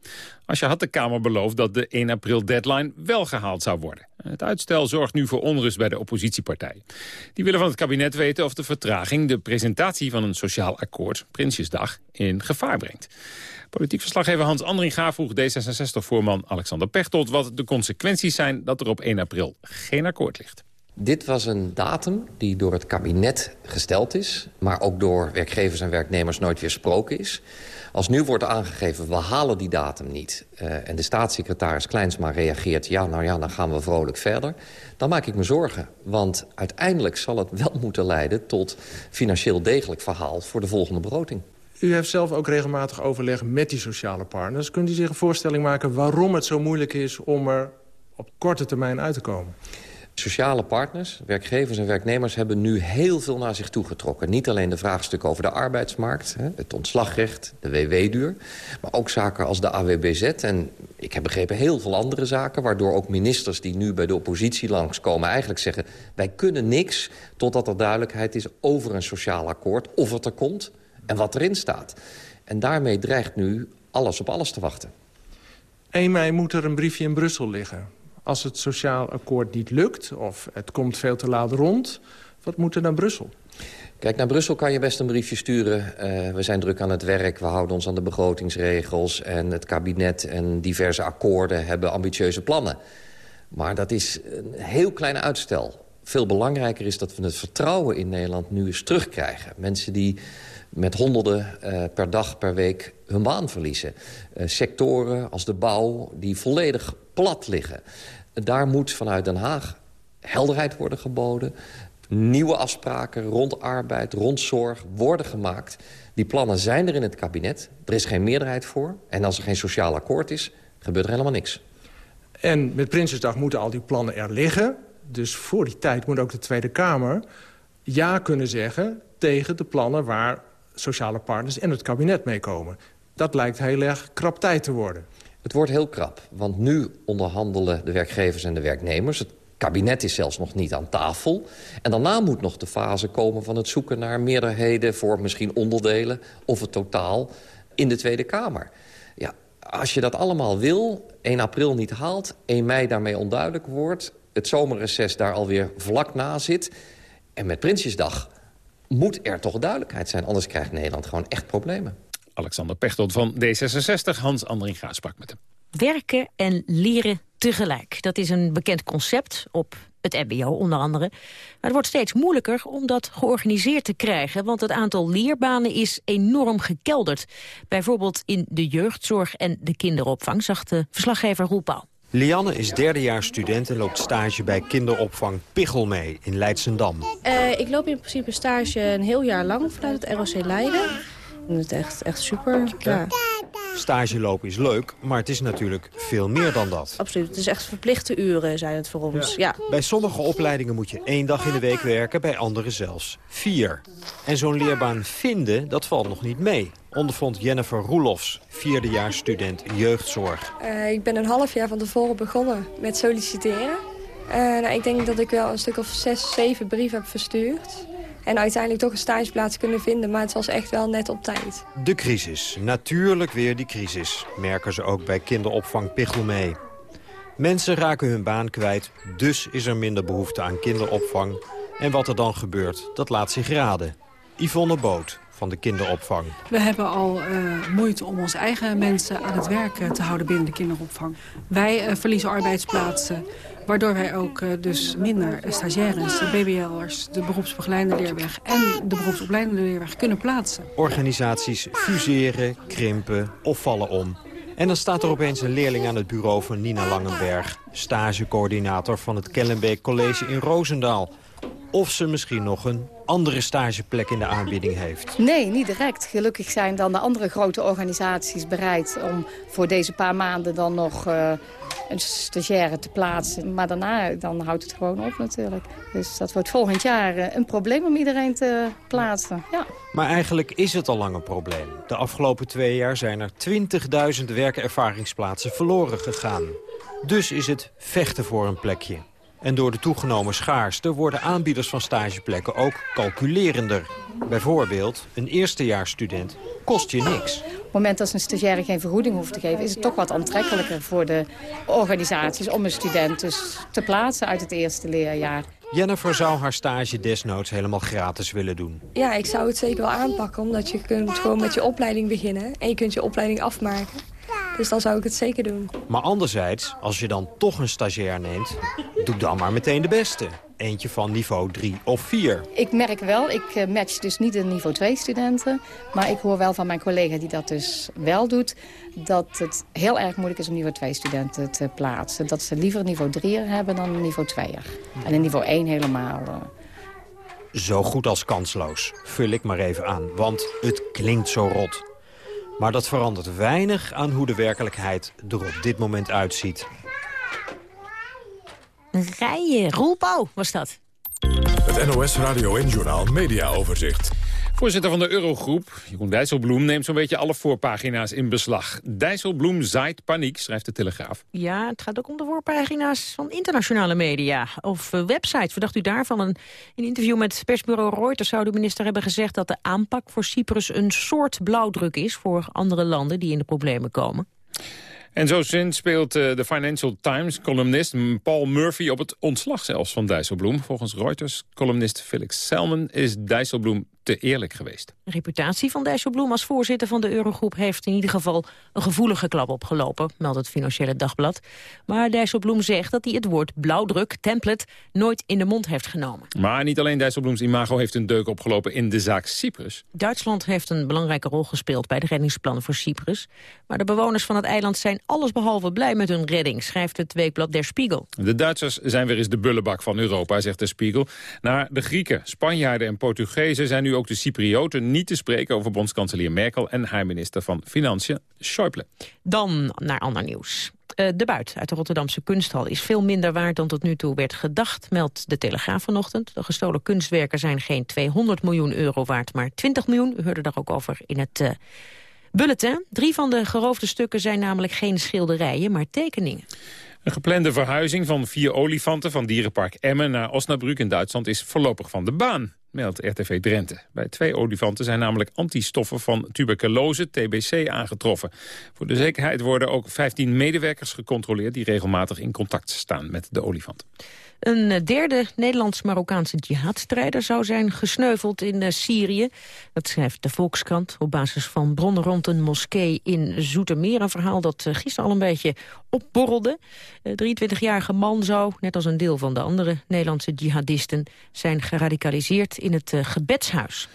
[SPEAKER 15] Asje had de Kamer beloofd dat de 1 april deadline wel gehaald zou worden. Het uitstel zorgt nu voor onrust bij de oppositiepartijen. Die willen van het kabinet weten of de vertraging de presentatie van een sociaal akkoord, Prinsjesdag, in gevaar brengt. Politiek verslaggever Hans Andringa vroeg D66-voorman Alexander Pechtold wat de consequenties zijn dat er op 1 april geen akkoord ligt.
[SPEAKER 37] Dit was een datum die door het kabinet gesteld is... maar ook door werkgevers en werknemers nooit weersproken is. Als nu wordt aangegeven, we halen die datum niet... Uh, en de staatssecretaris Kleinsma reageert... ja, nou ja, dan gaan we vrolijk verder... dan maak ik me zorgen. Want uiteindelijk zal het wel moeten leiden tot financieel degelijk verhaal... voor de volgende begroting.
[SPEAKER 31] U heeft zelf ook regelmatig overleg met die sociale partners. Kunt u zich een voorstelling maken waarom het zo moeilijk is... om er op korte termijn uit te komen?
[SPEAKER 37] Sociale partners, werkgevers en werknemers hebben nu heel veel naar zich toegetrokken. Niet alleen de vraagstukken over de arbeidsmarkt, het ontslagrecht, de WW-duur... maar ook zaken als de AWBZ en ik heb begrepen heel veel andere zaken... waardoor ook ministers die nu bij de oppositie langskomen eigenlijk zeggen... wij kunnen niks totdat er duidelijkheid is over een sociaal akkoord... of het er komt en wat erin staat. En daarmee dreigt nu alles op alles te wachten.
[SPEAKER 31] 1 mei moet er een briefje in Brussel liggen als het sociaal akkoord niet lukt... of het komt veel te laat rond, wat moet er naar Brussel?
[SPEAKER 37] Kijk, naar Brussel kan je best een briefje sturen. Uh, we zijn druk aan het werk, we houden ons aan de begrotingsregels... en het kabinet en diverse akkoorden hebben ambitieuze plannen. Maar dat is een heel klein uitstel. Veel belangrijker is dat we het vertrouwen in Nederland nu eens terugkrijgen. Mensen die met honderden uh, per dag, per week hun baan verliezen. Uh, sectoren als de bouw die volledig plat liggen. Daar moet vanuit Den Haag helderheid worden geboden. Nieuwe afspraken rond arbeid, rond zorg worden gemaakt. Die plannen zijn er in het kabinet. Er is geen meerderheid voor. En als er geen sociaal akkoord is, gebeurt er helemaal niks.
[SPEAKER 31] En met Prinsjesdag moeten al die plannen er liggen. Dus voor die tijd moet ook de Tweede Kamer ja kunnen zeggen... tegen de plannen waar sociale partners en het kabinet meekomen. Dat lijkt heel erg krap tijd te worden.
[SPEAKER 37] Het wordt heel krap, want nu onderhandelen de werkgevers en de werknemers. Het kabinet is zelfs nog niet aan tafel. En daarna moet nog de fase komen van het zoeken naar meerderheden... voor misschien onderdelen of het totaal in de Tweede Kamer. Ja, als je dat allemaal wil, 1 april niet haalt... 1 mei daarmee onduidelijk wordt... het zomerreces daar alweer vlak na zit... en met Prinsjesdag moet er toch duidelijkheid zijn. Anders krijgt Nederland gewoon echt problemen.
[SPEAKER 15] Alexander Pechtold van D66, Hans Andringa sprak met hem.
[SPEAKER 13] Werken en leren tegelijk. Dat is een bekend concept op het mbo onder andere. Maar het wordt steeds moeilijker om dat georganiseerd te krijgen... want het aantal leerbanen is enorm gekelderd. Bijvoorbeeld in de jeugdzorg en de kinderopvang... zag de verslaggever Roel Pauw.
[SPEAKER 38] Lianne is derdejaars student en loopt stage bij kinderopvang Pichel mee in Leidsendam.
[SPEAKER 39] Uh, ik loop in principe stage een heel jaar lang vanuit het ROC Leiden. Het is echt, echt super. Ja.
[SPEAKER 38] Stage lopen is leuk, maar het is natuurlijk veel meer dan dat.
[SPEAKER 39] Absoluut, het is echt verplichte uren zijn het voor ons. Ja.
[SPEAKER 38] Bij sommige opleidingen moet je één dag in de week werken, bij andere zelfs vier. En zo'n leerbaan vinden, dat valt nog niet mee. Ondervond Jennifer Roelofs, vierdejaars student jeugdzorg.
[SPEAKER 40] Uh, ik ben een half jaar van tevoren begonnen met solliciteren. Uh, nou, ik denk dat ik wel een stuk of zes, zeven brieven heb verstuurd. En uiteindelijk toch een stageplaats kunnen vinden. Maar het was echt wel net op tijd.
[SPEAKER 38] De crisis. Natuurlijk weer die crisis. Merken ze ook bij kinderopvang Pichel mee. Mensen raken hun baan kwijt, dus is er minder behoefte aan kinderopvang. En wat er dan gebeurt, dat laat zich raden. Yvonne Boot van de kinderopvang.
[SPEAKER 41] We hebben al uh, moeite om onze eigen mensen aan het werk te houden binnen de kinderopvang. Wij uh, verliezen arbeidsplaatsen. Waardoor wij ook uh, dus minder stagiaires, BBL'ers, de beroepsbegeleidende leerweg en de beroepsopleidende leerweg kunnen plaatsen.
[SPEAKER 38] Organisaties fuseren, krimpen of vallen om. En dan staat er opeens een leerling aan het bureau van Nina Langenberg... stagecoördinator van het Kellenbeek College in Roosendaal of ze misschien nog een andere stageplek in de aanbieding heeft.
[SPEAKER 42] Nee, niet direct. Gelukkig zijn dan de andere grote organisaties bereid om voor deze paar maanden dan nog uh, een stagiaire te plaatsen. Maar daarna dan houdt het gewoon op natuurlijk. Dus dat wordt volgend jaar uh, een probleem om iedereen te plaatsen. Ja.
[SPEAKER 38] Maar eigenlijk is het al lang een probleem. De afgelopen twee jaar zijn er 20.000 werkervaringsplaatsen verloren gegaan. Dus is het vechten voor een plekje. En door de toegenomen schaarste worden aanbieders van stageplekken ook calculerender. Bijvoorbeeld, een eerstejaarsstudent kost je niks.
[SPEAKER 42] Op het moment dat een stagiaire geen vergoeding hoeft te geven... is het toch wat aantrekkelijker voor de organisaties om een student dus te plaatsen uit het eerste leerjaar.
[SPEAKER 38] Jennifer zou haar stage desnoods helemaal gratis willen doen.
[SPEAKER 40] Ja, ik zou het zeker wel aanpakken, omdat je kunt gewoon met je opleiding beginnen... en je kunt je opleiding afmaken. Dus dan zou ik het zeker doen.
[SPEAKER 38] Maar anderzijds, als je dan toch een stagiair neemt, doe dan maar meteen de beste.
[SPEAKER 43] eentje van niveau 3 of 4.
[SPEAKER 42] Ik merk wel, ik eh, match dus niet de niveau 2 studenten. Maar ik hoor wel van mijn collega die dat dus wel doet... dat het heel erg moeilijk is om niveau 2 studenten te plaatsen. Dat ze liever een niveau 3'er hebben dan een niveau 2'er. En een niveau 1 helemaal... Uh...
[SPEAKER 43] Zo goed als kansloos, vul ik maar even aan, want het klinkt zo rot. Maar dat verandert weinig aan hoe de werkelijkheid er op dit moment uitziet.
[SPEAKER 13] Rijen, Roelbouw was dat.
[SPEAKER 1] Het NOS Radio en Journaal Media Overzicht.
[SPEAKER 15] Voorzitter van de Eurogroep, Jeroen Dijsselbloem, neemt zo'n beetje alle voorpagina's in beslag. Dijsselbloem zaait paniek, schrijft de Telegraaf.
[SPEAKER 13] Ja, het gaat ook om de voorpagina's van internationale media. Of uh, websites, verdacht u daarvan? Een, in een interview met persbureau Reuters zou de minister hebben gezegd... dat de aanpak voor Cyprus een soort blauwdruk is voor andere landen die in de problemen komen.
[SPEAKER 15] En zo sinds speelt uh, de Financial Times-columnist Paul Murphy op het ontslag zelfs van Dijsselbloem. Volgens Reuters-columnist Felix Selman is Dijsselbloem te eerlijk geweest.
[SPEAKER 13] De reputatie van Dijsselbloem als voorzitter van de Eurogroep... heeft in ieder geval een gevoelige klap opgelopen, meldt het Financiële Dagblad. Maar Dijsselbloem zegt dat hij het woord blauwdruk, template... nooit in de mond heeft genomen.
[SPEAKER 15] Maar niet alleen Dijsselbloems imago heeft een deuk opgelopen in de zaak Cyprus.
[SPEAKER 13] Duitsland heeft een belangrijke rol gespeeld bij de reddingsplannen voor Cyprus. Maar de bewoners van het eiland zijn allesbehalve blij met hun redding... schrijft het weekblad Der Spiegel.
[SPEAKER 15] De Duitsers zijn weer eens de bullebak van Europa, zegt Der Spiegel. Naar de Grieken, Spanjaarden en Portugezen zijn nu ook de Cyprioten niet te spreken over bondskanselier Merkel en haar minister van Financiën, Schäuble.
[SPEAKER 13] Dan naar ander nieuws. Uh, de buit uit de Rotterdamse kunsthal is veel minder waard dan tot nu toe werd gedacht, meldt de Telegraaf vanochtend. De gestolen kunstwerken zijn geen 200 miljoen euro waard, maar 20 miljoen. U hoorde daar ook over in het uh, bulletin. Drie van de geroofde stukken zijn namelijk geen schilderijen, maar tekeningen.
[SPEAKER 15] Een geplande verhuizing van vier olifanten van dierenpark Emmen naar Osnabrück in Duitsland is voorlopig van de baan meldt RTV Drenthe. Bij twee olifanten zijn namelijk antistoffen van tuberculose, TBC, aangetroffen. Voor de zekerheid worden ook 15 medewerkers gecontroleerd... die regelmatig in contact staan met de olifant.
[SPEAKER 13] Een derde Nederlands-Marokkaanse jihadstrijder zou zijn gesneuveld in uh, Syrië. Dat schrijft de Volkskrant op basis van bronnen rond een moskee in Zoetermeer. Een verhaal dat uh, gisteren al een beetje opborrelde. De 23-jarige man zou, net als een deel van de andere Nederlandse jihadisten... zijn geradicaliseerd in het gebedshuis.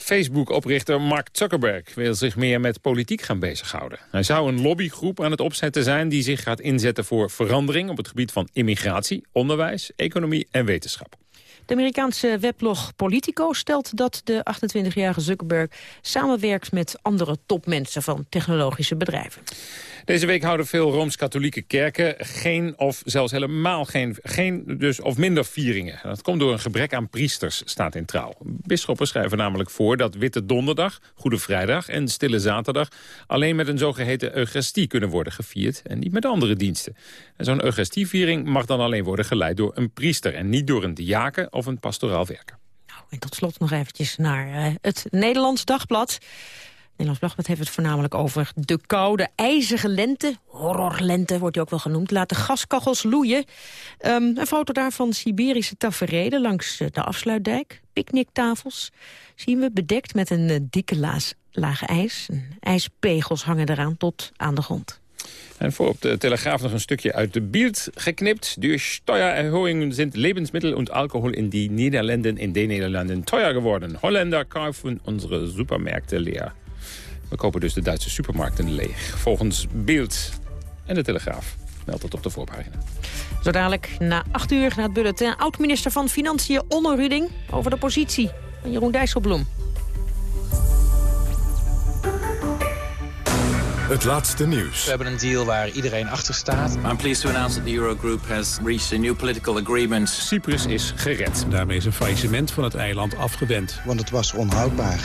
[SPEAKER 15] Facebook-oprichter Mark Zuckerberg wil zich meer met politiek gaan bezighouden. Hij zou een lobbygroep aan het opzetten zijn die zich gaat inzetten voor verandering op het gebied van immigratie, onderwijs, economie en wetenschap.
[SPEAKER 13] De Amerikaanse weblog Politico stelt dat de 28-jarige Zuckerberg samenwerkt met andere topmensen van technologische bedrijven.
[SPEAKER 15] Deze week houden veel Rooms-Katholieke kerken geen of zelfs helemaal geen, geen dus of minder vieringen. Dat komt door een gebrek aan priesters, staat in trouw. Bisschoppen schrijven namelijk voor dat Witte Donderdag, Goede Vrijdag en Stille Zaterdag alleen met een zogeheten Eucharistie kunnen worden gevierd en niet met andere diensten. En zo'n Eucharistieviering mag dan alleen worden geleid door een priester en niet door een diaken of een pastoraal werker.
[SPEAKER 13] Nou, en tot slot nog eventjes naar uh, het Nederlands Dagblad. Nederlands Dagblad heeft het voornamelijk over de koude, ijzige lente. Horrorlente wordt die ook wel genoemd. Laat de gaskachels loeien. Um, een foto daarvan Siberische taferelen langs eh, de afsluitdijk. Picknicktafels zien we bedekt met een uh, dikke laas, laag ijs. ijspegels hangen eraan tot aan de grond.
[SPEAKER 15] En voor op de Telegraaf nog een stukje uit de beeld geknipt. Door Steuererhöhungen sind Lebensmittel und Alkohol in die Niederlanden in den Niederlanden teuer geworden. Holländer kaufen unsere Supermärkte leer. We kopen dus de Duitse supermarkten leeg. Volgens Beeld en de Telegraaf meldt het op de voorpagina.
[SPEAKER 13] Zo dadelijk na acht uur naar het bulletin. Oud-minister van Financiën Onno Ruding over de positie van Jeroen Dijsselbloem.
[SPEAKER 1] Het laatste nieuws.
[SPEAKER 44] We hebben een deal waar iedereen achter staat.
[SPEAKER 45] I'm pleased to announce that the Eurogroup has reached a new political agreement.
[SPEAKER 15] Cyprus is gered.
[SPEAKER 46] Daarmee is een faillissement van het eiland afgewend.
[SPEAKER 47] Want het was onhoudbaar.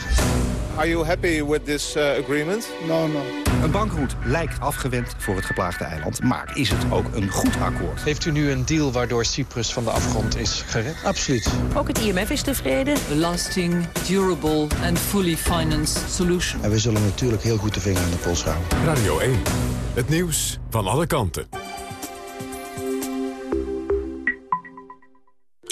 [SPEAKER 31] Are you happy with this uh, agreement?
[SPEAKER 47] No, no.
[SPEAKER 26] Een bankroet lijkt afgewend voor het geplaagde eiland. Maar is het ook een goed akkoord?
[SPEAKER 44] Heeft u nu een deal waardoor Cyprus van de afgrond is gered?
[SPEAKER 47] Absoluut.
[SPEAKER 13] Ook het IMF is tevreden.
[SPEAKER 48] A lasting, durable and fully financed solution.
[SPEAKER 47] En we zullen natuurlijk heel goed de vinger aan de pols houden.
[SPEAKER 1] Radio 1. Het nieuws van alle kanten.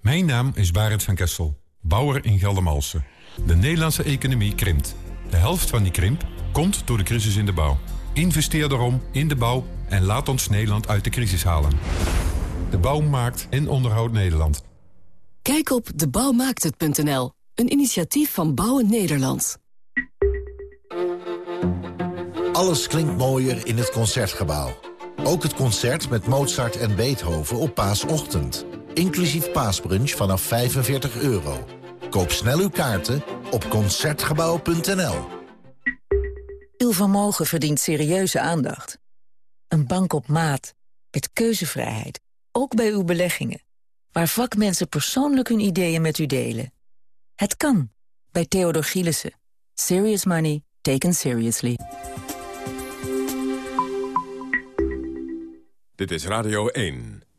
[SPEAKER 1] Mijn naam is Barend van Kessel, bouwer in Geldermalsen. De Nederlandse economie krimpt. De helft van die krimp komt door de crisis in de bouw. Investeer daarom in de bouw en laat ons Nederland uit de crisis halen. De bouw maakt en onderhoudt Nederland.
[SPEAKER 5] Kijk op debouwmaakthet.nl, een initiatief van Bouwen Nederland.
[SPEAKER 22] Alles klinkt mooier in het Concertgebouw. Ook het concert met Mozart en Beethoven op paasochtend. Inclusief paasbrunch vanaf 45 euro. Koop snel uw kaarten op Concertgebouw.nl.
[SPEAKER 12] Uw vermogen verdient serieuze aandacht. Een bank op maat, met keuzevrijheid, ook bij uw beleggingen. Waar vakmensen persoonlijk hun ideeën met u delen. Het kan, bij Theodor Gielissen. Serious money taken seriously.
[SPEAKER 49] Dit is Radio 1.